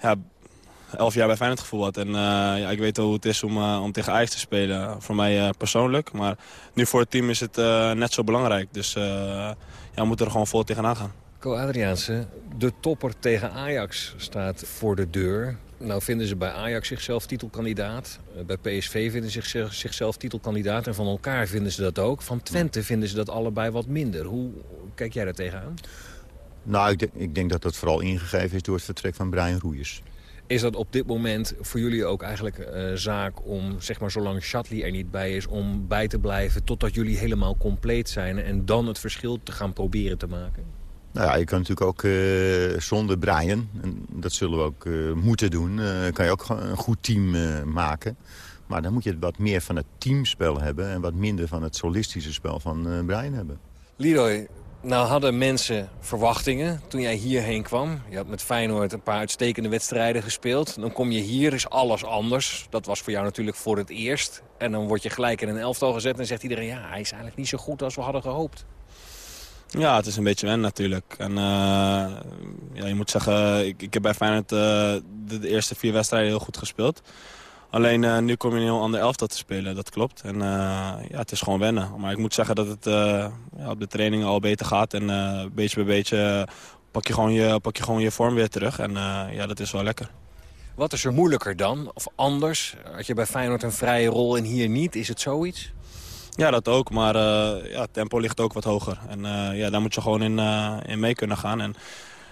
ja, elf jaar bij Feyenoord gevoetbald. En eh, ja, ik weet wel hoe het is om, eh, om tegen Ajax te spelen. Voor mij eh, persoonlijk. Maar nu voor het team is het eh, net zo belangrijk. Dus eh, ja, we moeten er gewoon vol tegenaan gaan. Co Adriaanse, de topper tegen Ajax staat voor de deur. Nou vinden ze bij Ajax zichzelf titelkandidaat. Eh, Bij PSV vinden ze zich, zichzelf titelkandidaat. En van elkaar vinden ze dat ook. Van Twente vinden ze dat allebei wat minder. Hoe kijk jij daar tegenaan? Nou, ik denk, ik denk dat dat vooral ingegeven is door het vertrek van Brian Roeiers. Is dat op dit moment voor jullie ook eigenlijk eh, zaak om, zeg maar zolang Shatley er niet bij is... om bij te blijven totdat jullie helemaal compleet zijn... en dan het verschil te gaan proberen te maken? Nou ja, je kan natuurlijk ook eh, zonder Brian, en dat zullen we ook eh, moeten doen... eh, kan je ook een goed team maken. Maar dan moet je wat meer van het teamspel hebben... en wat minder van het solistische spel van Brian hebben. Leroy, Nou hadden mensen verwachtingen toen jij hierheen kwam. Je had met Feyenoord een paar uitstekende wedstrijden gespeeld. Dan kom je hier, is alles anders. Dat was voor jou natuurlijk voor het eerst. En dan word je gelijk in een elftal gezet en zegt iedereen... ja, hij is eigenlijk niet zo goed als we hadden gehoopt. Ja, het is een beetje wennen natuurlijk. En eh, ja, je moet zeggen, ik, heb bij Feyenoord eh, de, eerste vier wedstrijden heel goed gespeeld. Alleen eh, nu kom je in een heel ander elftal te spelen, dat klopt. En ja, het is gewoon wennen. Maar ik moet zeggen dat het ja, op de trainingen al beter gaat. En beetje bij beetje pak, je gewoon je, pak je gewoon je vorm weer terug. En ja, dat is wel lekker. Wat is er moeilijker dan? Of anders? Had je bij Feyenoord een vrije rol en hier niet? Is het zoiets? Ja, dat ook. Maar eh, ja, het tempo ligt ook wat hoger. En eh, ja, daar moet je gewoon in, eh, in mee kunnen gaan. En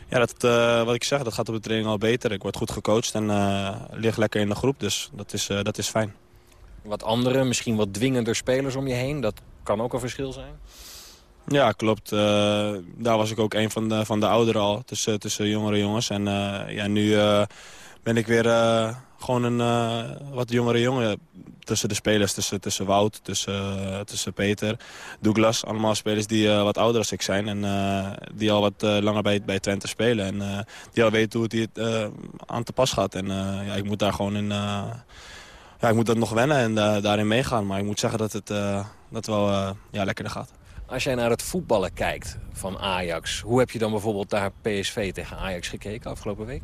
ja, dat, wat ik zeg, dat gaat op de training al beter. Ik word goed gecoacht en eh, lig lekker in de groep. Dus dat is, dat is fijn. Wat andere, misschien wat dwingender spelers om je heen? Dat kan ook een verschil zijn? Ja, klopt. Daar was ik ook een van de, van de ouderen al, tussen, tussen jongere jongens. En ja, nu ben ik weer gewoon een eh, wat jongere jongen tussen de spelers. Tussen, tussen Wout, tussen, eh, tussen Peter, Douglas. Allemaal spelers die eh, wat ouder als ik zijn. En die al wat langer bij, bij Twente spelen. En die al weten hoe het hier aan te pas gaat. En ja, ik moet daar gewoon in... ja, ik moet dat nog wennen en daarin meegaan. Maar ik moet zeggen dat het dat wel ja, lekkerder gaat. Als jij naar het voetballen kijkt van Ajax... hoe heb je dan bijvoorbeeld naar PSV tegen Ajax gekeken afgelopen week?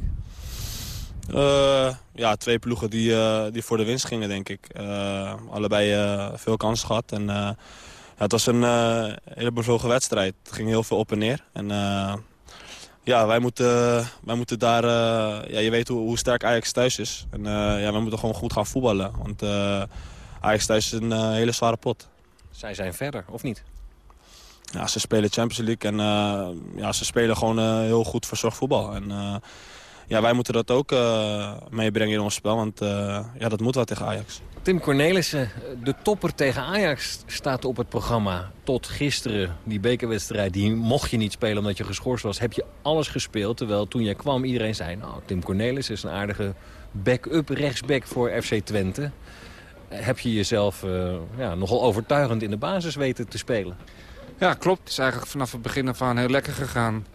Eh, ja, twee ploegen die, eh, die voor de winst gingen, denk ik. Eh, allebei veel kansen gehad. En, ja, het was een hele bevlogen wedstrijd. Het ging heel veel op en neer. En ja, wij moeten, wij moeten daar... ja, je weet hoe, hoe sterk Ajax thuis is. En ja, wij moeten gewoon goed gaan voetballen. Want Ajax thuis is een hele zware pot. Zij zijn verder, of niet? Ja, ze spelen Champions League en ja, ze spelen gewoon heel goed verzorgd voetbal. En ja, wij moeten dat ook eh, meebrengen in ons spel, want eh, ja, dat moet wel tegen Ajax. Tim Cornelissen, de topper tegen Ajax staat op het programma. Tot gisteren, die bekerwedstrijd, die mocht je niet spelen omdat je geschorst was. Heb je alles gespeeld, terwijl toen jij kwam iedereen zei... nou, Tim Cornelissen is een aardige back-up rechtsback voor FC Twente. Heb je jezelf eh, ja, nogal overtuigend in de basis weten te spelen? Ja, klopt. Het is eigenlijk vanaf het begin af aan heel lekker gegaan.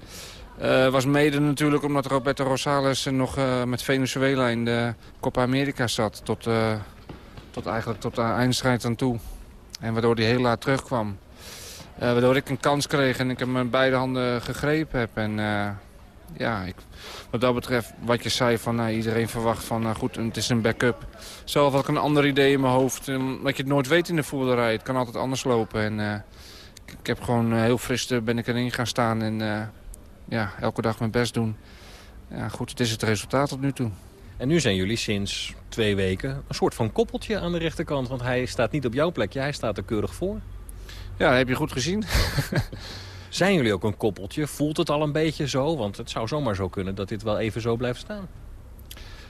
Eh was mede natuurlijk omdat Roberto Rosales nog eh, met Venezuela in de Copa America zat. Tot, eh, tot eigenlijk tot de eindstrijd aan toe. En waardoor hij heel laat terugkwam. Waardoor ik een kans kreeg en ik hem met beide handen gegrepen heb. En ja, ik, wat dat betreft, wat je zei, van iedereen verwacht van goed, het is een backup. Zelf had ik een ander idee in mijn hoofd, omdat je het nooit weet in de voerderij. Het kan altijd anders lopen. En, ik, ik heb gewoon heel fris ben ik erin gaan staan en ja, elke dag mijn best doen. Ja, goed, het is het resultaat tot nu toe. En nu zijn jullie sinds twee weken een soort van koppeltje aan de rechterkant. Want hij staat niet op jouw plekje, hij staat er keurig voor. Ja, dat heb je goed gezien. Zijn jullie ook een koppeltje? Voelt het al een beetje zo? Want het zou zomaar zo kunnen dat dit wel even zo blijft staan.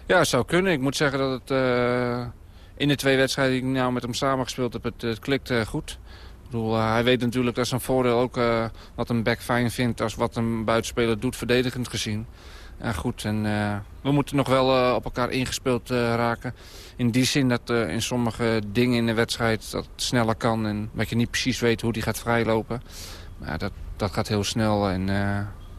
Ja, het zou kunnen. Ik moet zeggen dat het eh, in de twee wedstrijden die ik nou met hem samengespeeld heb, het, het klikt eh, goed. Eh, hij weet natuurlijk dat zijn voordeel ook eh, wat een back fijn vindt als wat een buitenspeler doet, verdedigend gezien. Ja, goed. En eh, we moeten nog wel op elkaar ingespeeld raken. In die zin dat in sommige dingen in de wedstrijd dat sneller kan. En dat je niet precies weet hoe die gaat vrijlopen. Maar dat, dat gaat heel snel. En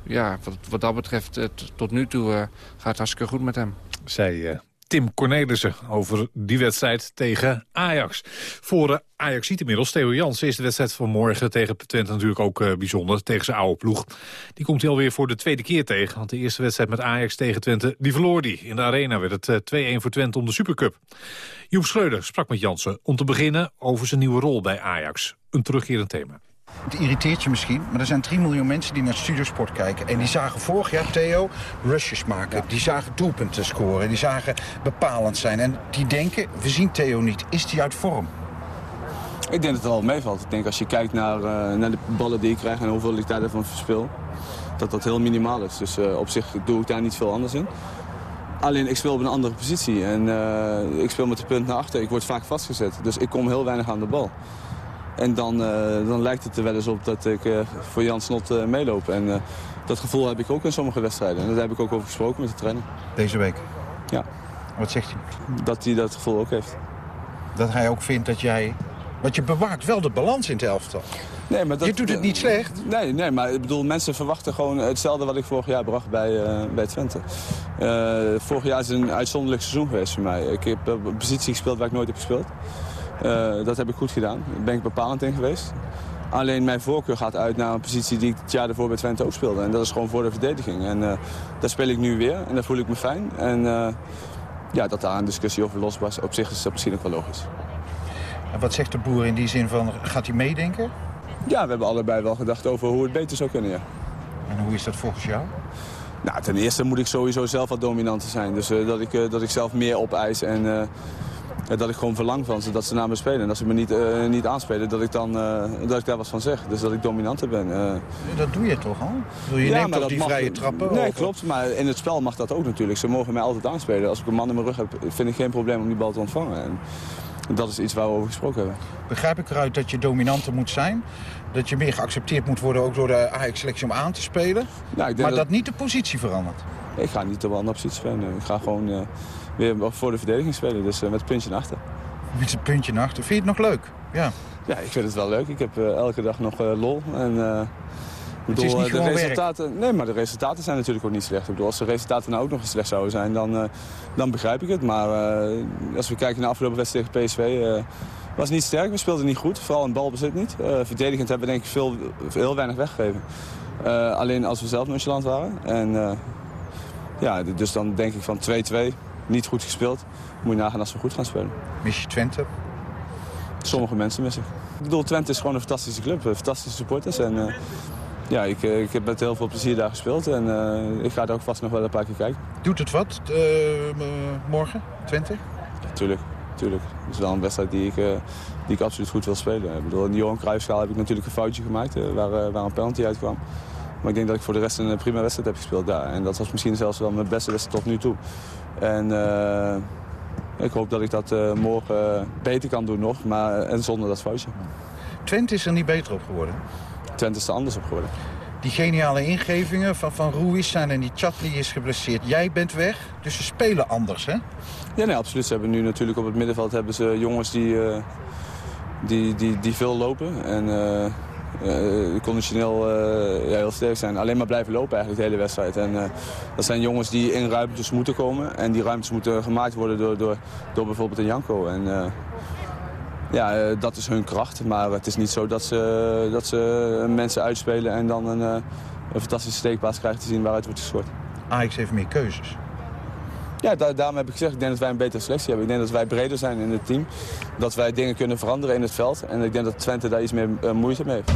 ja, wat, wat dat betreft, tot nu toe gaat het hartstikke goed met hem. Eh, Tim Cornelissen over die wedstrijd tegen Ajax. Voor uh, Ajax ziet inmiddels Theo Jansen is de wedstrijd van morgen tegen Twente natuurlijk ook eh, bijzonder. Tegen zijn oude ploeg. Die komt hij alweer voor de tweede keer tegen. Want de eerste wedstrijd met Ajax tegen Twente, die verloor die. In de arena werd het eh, 2-1 voor Twente om de Supercup. Joep Schreuder sprak met Jansen om te beginnen over zijn nieuwe rol bij Ajax. Een terugkerend thema. Het irriteert je misschien, maar er zijn 3 miljoen mensen die naar Studiosport kijken. En die zagen vorig jaar Theo rushes maken. Die zagen doelpunten scoren. Die zagen bepalend zijn. En die denken, we zien Theo niet. Is die uit vorm? Ik denk dat het wel meevalt. Ik denk als je kijkt naar, eh, naar de ballen die ik krijg en hoeveel ik daarvan verspil, dat dat heel minimaal is. Dus eh, op zich doe ik daar niet veel anders in. Alleen ik speel op een andere positie en eh, ik speel met de punt naar achter. Ik word vaak vastgezet, dus ik kom heel weinig aan de bal. En dan, eh, dan lijkt het er wel eens op dat ik eh, voor Jan Snot eh, meeloop. En dat gevoel heb ik ook in sommige wedstrijden. En daar heb ik ook over gesproken met de trainer. Deze week? Ja. Wat zegt hij? Dat hij dat gevoel ook heeft. Dat hij ook vindt dat jij Want je bewaakt wel de balans in het elftal. Nee, maar dat, Je doet het niet slecht. Nee, nee, maar ik bedoel, mensen verwachten gewoon hetzelfde wat ik vorig jaar bracht bij, bij Twente. Vorig jaar is een uitzonderlijk seizoen geweest voor mij. Ik heb op een positie gespeeld waar ik nooit heb gespeeld. Eh, dat heb ik goed gedaan. Daar ben ik bepalend in geweest. Alleen mijn voorkeur gaat uit naar een positie die ik het jaar daarvoor bij Twente ook speelde. En dat is gewoon voor de verdediging. En eh, daar speel ik nu weer en daar voel ik me fijn. En eh, ja, dat daar een discussie over los was, op zich is dat misschien ook wel logisch. En wat zegt de boer in die zin van, gaat hij meedenken? Ja, we hebben allebei wel gedacht over hoe het beter zou kunnen, ja. En hoe is dat volgens jou? Nou, ten eerste moet ik sowieso zelf wat dominanter zijn. Dus dat, ik, dat ik zelf meer opeis en dat ik gewoon verlang van ze dat ze naar me spelen. En als ze me niet, eh, niet aanspelen, dat ik, dan, eh, dat ik daar wat van zeg. Dus dat ik dominanter ben. eh. Dat doe je toch al? Bedoel, Je Ja, neemt maar toch dat die mag- vrije trappen? Nee, klopt. Maar in het spel mag dat ook natuurlijk. Ze mogen mij altijd aanspelen. Als ik een man in mijn rug heb, vind ik geen probleem om die bal te ontvangen. En dat is iets waar we over gesproken hebben. Begrijp ik eruit dat je dominanter moet zijn? Dat je meer geaccepteerd moet worden ook door de Ajax-selectie om aan te spelen? Nou, ik denk maar dat- dat niet de positie verandert? Ik ga niet op een andere positie spelen. Ik ga gewoon weer voor de verdediging spelen. Dus eh, met puntje naar achter. Met een puntje naar achter. Vind je het nog leuk? Ja. Ja, ik vind het wel leuk. Ik heb eh, elke dag nog eh, lol. En, is niet de werk. resultaten, Nee, maar de resultaten zijn natuurlijk ook niet slecht. Ik bedoel, als de resultaten nou ook nog eens slecht zouden zijn, dan, dan begrijp ik het. Maar als we kijken naar de afgelopen wedstrijd tegen PSV... eh, was niet sterk, we speelden niet goed. Vooral in balbezit niet. Verdedigend hebben we denk ik veel, heel weinig weggegeven. Alleen als we zelf nonchalant waren. En, ja, dus dan denk ik van 2-2, niet goed gespeeld. Moet je nagaan als we goed gaan spelen. Mis je Twente? Sommige mensen missen. Ik bedoel, Twente is gewoon een fantastische club, fantastische supporters. En eh, ja, ik, eh, ik heb met heel veel plezier daar gespeeld. En eh, ik ga er ook vast nog wel een paar keer kijken. Doet het wat morgen, Twente? Tuurlijk, tuurlijk. Het is wel een wedstrijd die ik, die ik absoluut goed wil spelen. Ik bedoel, in de Johan Cruijffschaal heb ik natuurlijk een foutje gemaakt waar, waar een penalty uitkwam. Maar ik denk dat ik voor de rest een eh, prima wedstrijd heb gespeeld daar. En dat was misschien zelfs wel mijn beste wedstrijd tot nu toe. En eh, ik hoop dat ik dat eh, morgen beter kan doen nog, maar, en zonder dat foutje. Twente is er niet beter op geworden. Twente is er anders op geworden. Die geniale ingevingen van, van Ruiz zijn en die Chatli is geblesseerd. Jij bent weg, dus ze spelen anders, hè? Ja, nee, absoluut. Ze hebben nu natuurlijk op het middenveld hebben ze jongens die, die, die, die veel lopen. En conditioneel eh, heel sterk zijn. Alleen maar blijven lopen eigenlijk de hele wedstrijd. En eh, dat zijn jongens die in ruimtes moeten komen. En die ruimtes moeten gemaakt worden door, door, door bijvoorbeeld een Janko. En, eh, ja, eh, dat is hun kracht. Maar het is niet zo dat ze, dat ze mensen uitspelen en dan een, eh, een fantastische steekpaas krijgen te zien waaruit wordt gescoord. Ajax heeft meer keuzes. Ja, da- daarom heb ik gezegd, ik denk dat wij een betere selectie hebben. Ik denk dat wij breder zijn in het team. Dat wij dingen kunnen veranderen in het veld. En ik denk dat Twente daar iets meer eh, moeite mee heeft.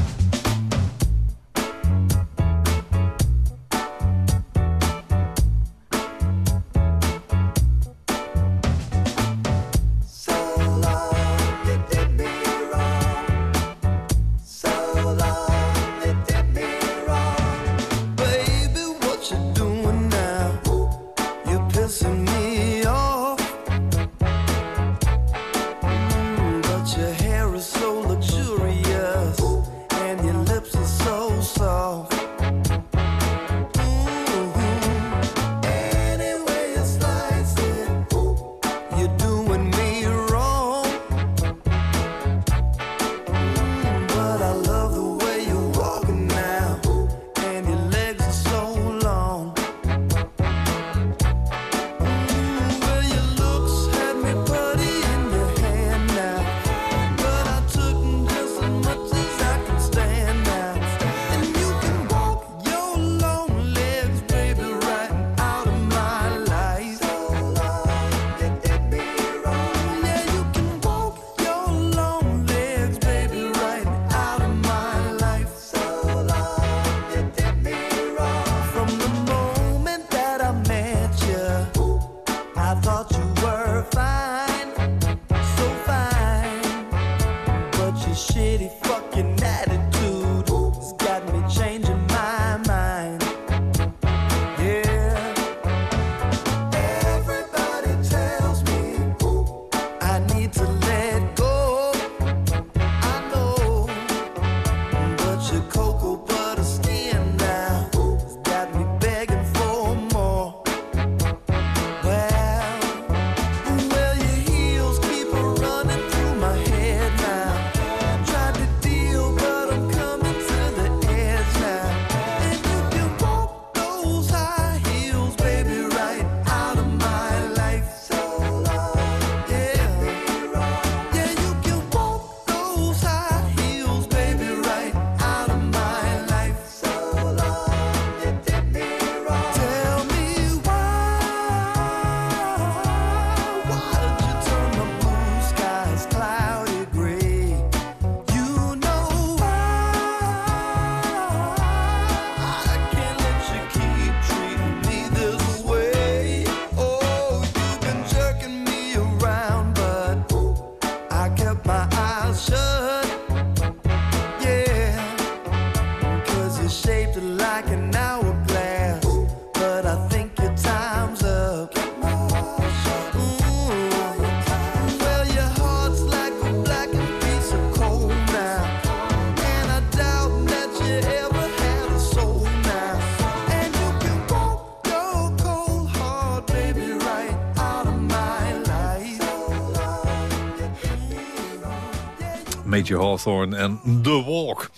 Hawthorne en The Walk.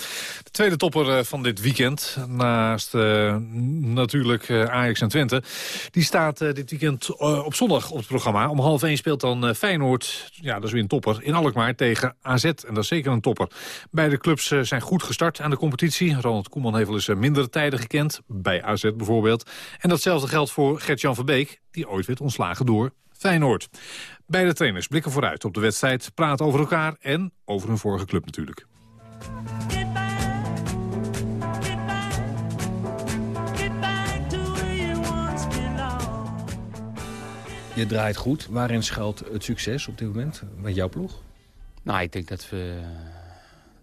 De tweede topper eh, van dit weekend, naast uh, natuurlijk uh, Ajax en Twente... die staat dit weekend op zondag op het programma. Om half één speelt dan Feyenoord, ja, dat is weer een topper... in Alkmaar tegen AZ, en dat is zeker een topper. Beide clubs zijn goed gestart aan de competitie. Ronald Koeman heeft wel eens mindere tijden gekend, bij AZ bijvoorbeeld. En datzelfde geldt voor Gert-Jan Verbeek, die ooit werd ontslagen door Feyenoord. Beide trainers blikken vooruit op de wedstrijd, praten over elkaar en over hun vorige club natuurlijk. Je draait goed. Waarin schuilt het succes op dit moment met jouw ploeg? Nou, ik denk dat we,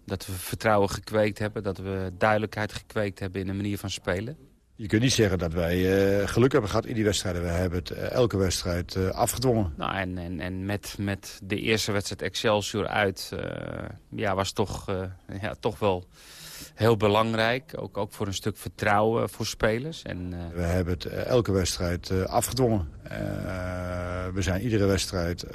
dat we vertrouwen gekweekt hebben. Dat we duidelijkheid gekweekt hebben in de manier van spelen. Je kunt niet zeggen dat wij uh, geluk hebben gehad in die wedstrijden. We hebben het uh, elke wedstrijd uh, afgedwongen. Nou, en en, en met, met de eerste wedstrijd Excelsior uit... ja, was toch, ja, toch wel heel belangrijk. Ook, ook voor een stuk vertrouwen voor spelers. En, We hebben het elke wedstrijd afgedwongen. we zijn iedere wedstrijd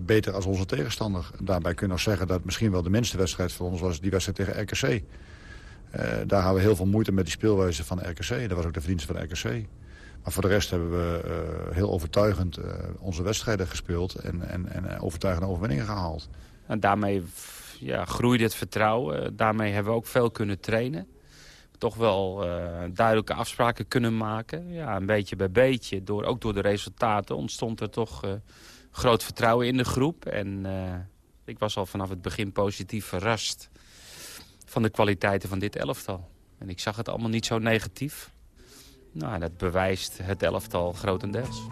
beter als onze tegenstander. Daarbij kunnen we nog zeggen dat misschien wel de minste wedstrijd voor ons was... die wedstrijd tegen RKC. Uh, daar hadden we heel veel moeite met die speelwijze van RKC. Dat was ook de verdienste van RKC. Maar voor de rest hebben we uh, heel overtuigend uh, onze wedstrijden gespeeld... en, en, en overtuigende overwinningen gehaald. En daarmee ja, groeide het vertrouwen. Daarmee hebben we ook veel kunnen trainen. Toch wel duidelijke afspraken kunnen maken. Ja, een beetje bij beetje, door, ook door de resultaten... ontstond er toch groot vertrouwen in de groep. En ik was al vanaf het begin positief verrast van de kwaliteiten van dit elftal. En ik zag het allemaal niet zo negatief. Nou, dat bewijst het elftal grotendeels.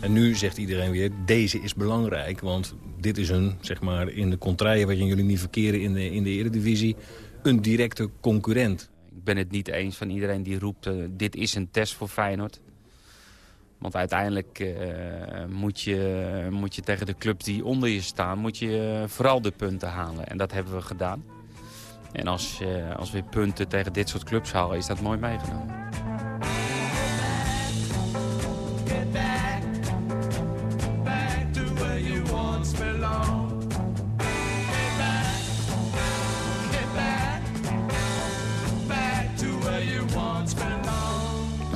En nu zegt iedereen weer, deze is belangrijk. Want dit is een, zeg maar, in de contraien waarin jullie niet verkeren in de, in de eredivisie... een directe concurrent. Ik ben het niet eens van iedereen die roept, uh, dit is een test voor Feyenoord. Want uiteindelijk uh, moet, je, moet je tegen de clubs die onder je staan... moet je vooral de punten halen. En dat hebben we gedaan. En als, uh, als we punten tegen dit soort clubs halen, is dat mooi meegenomen.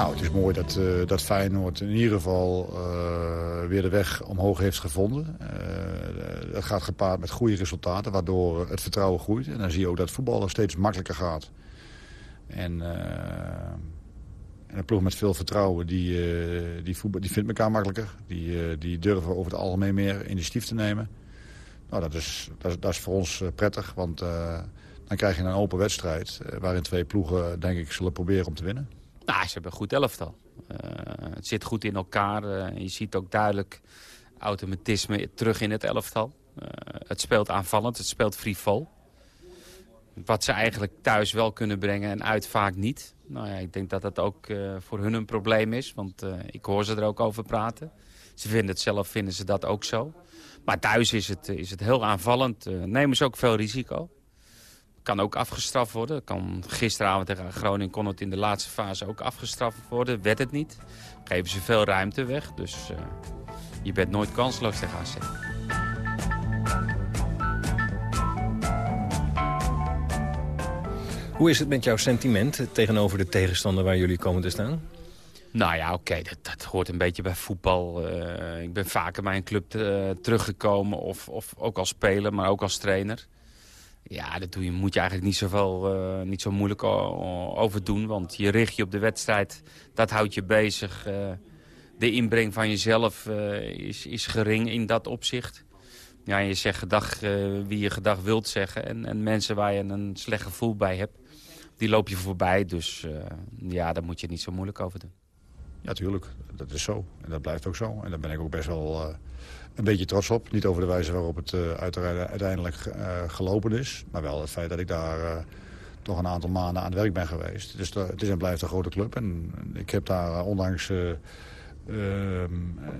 Nou, het is mooi dat, uh, dat Feyenoord in ieder geval uh, weer de weg omhoog heeft gevonden. Uh, dat gaat gepaard met goede resultaten, waardoor het vertrouwen groeit. En dan zie je ook dat voetballen steeds makkelijker gaat. En, en een ploeg met veel vertrouwen, die, die, voetbal, die vindt elkaar makkelijker. Die, die durven over het algemeen meer initiatief te nemen. Nou, dat is, dat, dat is voor ons prettig, want dan krijg je een open wedstrijd... waarin twee ploegen, denk ik, zullen proberen om te winnen. Nou, ze hebben een goed elftal. Uh, het zit goed in elkaar. Uh, je ziet ook duidelijk automatisme terug in het elftal. Uh, het speelt aanvallend, het speelt frivol. Wat ze eigenlijk thuis wel kunnen brengen en uit vaak niet. Nou ja, ik denk dat dat ook voor hun een probleem is. Want ik hoor ze er ook over praten. Ze vinden het zelf, vinden ze dat ook zo. Maar thuis is het, is het heel aanvallend. nemen ze ook veel risico kan ook afgestraft worden. Kan, gisteravond tegen Groningen kon het in de laatste fase ook afgestraft worden. Werd het niet. Geven ze veel ruimte weg. Dus uh, je bent nooit kansloos tegen AZ. Hoe is het met jouw sentiment tegenover de tegenstander waar jullie komen te staan? Nou ja, oké, okay, dat, dat, hoort een beetje bij voetbal. Uh, ik ben vaker bij een club uh, teruggekomen, of, of ook als speler, maar ook als trainer. Ja, dat doe je, moet je eigenlijk niet, zoveel, uh, niet zo moeilijk over doen. Want je richt je op de wedstrijd, dat houdt je bezig. Uh, de inbreng van jezelf uh, is, is gering in dat opzicht. Ja, je zegt gedag wie je gedag wilt zeggen. En, en mensen waar je een slecht gevoel bij hebt, die loop je voorbij. Dus ja, daar moet je niet zo moeilijk over doen. Ja, tuurlijk. Dat is zo. En dat blijft ook zo. En daar ben ik ook best wel een beetje trots op. Niet over de wijze waarop het uh, uiteindelijk uh, gelopen is. Maar wel het feit dat ik daar toch een aantal maanden aan het werk ben geweest. Dus het is en blijft een grote club. En ik heb daar ondanks ehm,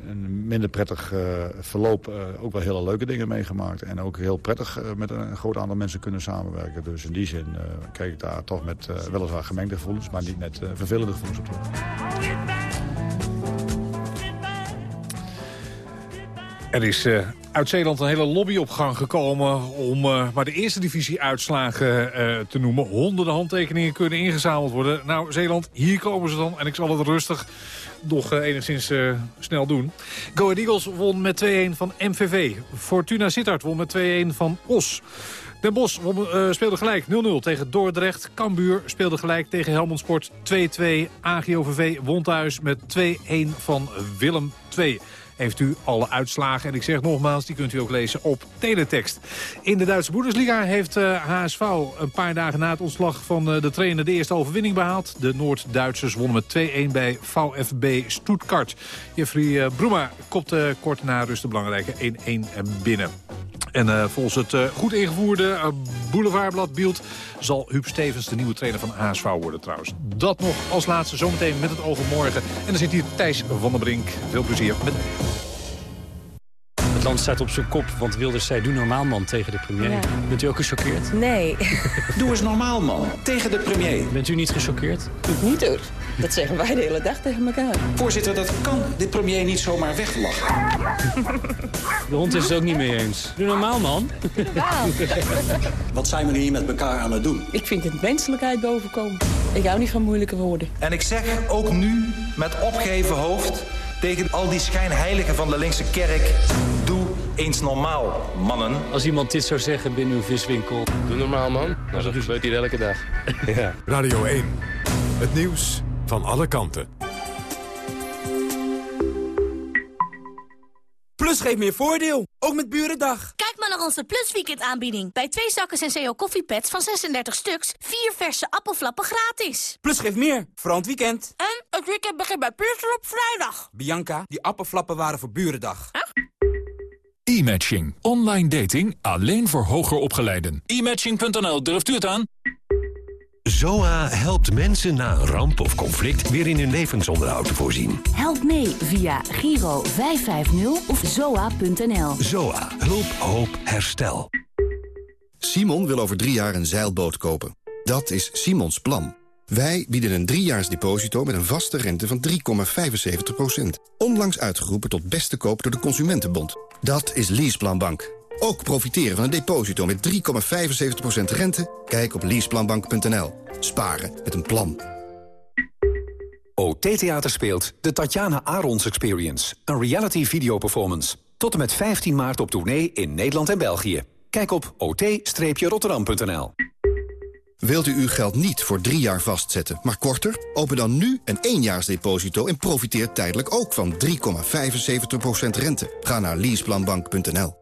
een minder prettig verloop ook wel hele leuke dingen meegemaakt. En ook heel prettig met een groot aantal mensen kunnen samenwerken. Dus in die zin kijk ik daar toch met weliswaar gemengde gevoelens... maar niet met vervelende gevoelens op terug. Er is uh, uit Zeeland een hele lobby op gang gekomen om uh, maar de eerste divisie uitslagen uh, te noemen. Honderden handtekeningen kunnen ingezameld worden. Nou, Zeeland, hier komen ze dan. En ik zal het rustig nog enigszins snel doen. Go Ahead Eagles won met 2-1 van MVV. Fortuna Sittard won met 2-1 van Os. Den Bosch speelde gelijk 0-0 tegen Dordrecht. Cambuur speelde gelijk tegen Helmond Sport 2-2. AGOVV won thuis met 2-1 van Willem 2 heeft u alle uitslagen. En ik zeg nogmaals, die kunt u ook lezen op teletext. In de Duitse Bundesliga heeft HSV een paar dagen na het ontslag van uh, de trainer de eerste overwinning behaald. De Noord-Duitsers wonnen met 2-1 bij VfB Stuttgart. Jeffrey uh, Bruma kopte kort na rust de belangrijke 1-1 binnen. En uh, volgens het uh, goed ingevoerde uh, boulevardblad Beeld... zal Huub Stevens de nieuwe trainer van HSV worden trouwens. Dat nog als laatste zometeen met het oog op morgen. En dan zit hier Thijs van der Brink. Veel plezier met land staat op zijn kop, want Wilders zei doe normaal man tegen de premier. Ja. Bent u ook gechoqueerd? Nee. doe eens normaal man tegen de premier. Bent u niet gechoqueerd? Ik niet hoor. Dat zeggen wij de hele dag tegen elkaar. Voorzitter, dat kan de premier niet zomaar weglachen. De hond is het ook niet mee eens. Doe normaal man. Wat zijn we hier met elkaar aan het doen? Ik vind het menselijkheid bovenkomen. Ik hou niet van moeilijke woorden. En ik zeg ook nu met opgeheven hoofd tegen al die schijnheiligen van de linkse kerk... doe eens normaal, mannen. Als iemand dit zou zeggen binnen uw viswinkel... Doe normaal, man. Nou, dat gebeurt hier elke dag. ja. Radio 1. Het nieuws van alle kanten. Plus geeft meer voordeel, ook met Burendag. Kijk maar naar onze Plus Weekend aanbieding. Bij twee zakken Senseo koffiepads van 36 stuks... vier verse appelflappen gratis. Plus geeft meer, vooral het weekend. En het weekend begint bij Plus op vrijdag. Bianca, die appelflappen waren voor Burendag. E-matching. Online dating alleen voor hoger opgeleiden. E-matching.nl, durft u het aan? ZOA helpt mensen na een ramp of conflict weer in hun levensonderhoud te voorzien. Help mee via Giro 550 of zoa.nl. ZOA. Hulp, hoop, herstel. Simon wil over drie jaar een zeilboot kopen. Dat is Simons plan. Wij bieden een driejaars deposito met een vaste rente van 3,75%. Onlangs uitgeroepen tot beste koop door de Consumentenbond. Dat is Leaseplanbank. Ook profiteren van een deposito met 3,75% rente? Kijk op leaseplanbank.nl. Sparen met een plan. OT Theater speelt de Tatjana Arons Experience. Een reality video performance. Tot en met 15 maart op tournee in Nederland en België. Kijk op ot-rotterdam.nl. Wilt u uw geld niet voor drie jaar vastzetten, maar korter? Open dan nu een éénjaarsdeposito en profiteer tijdelijk ook van 3,75% rente. Ga naar leaseplanbank.nl.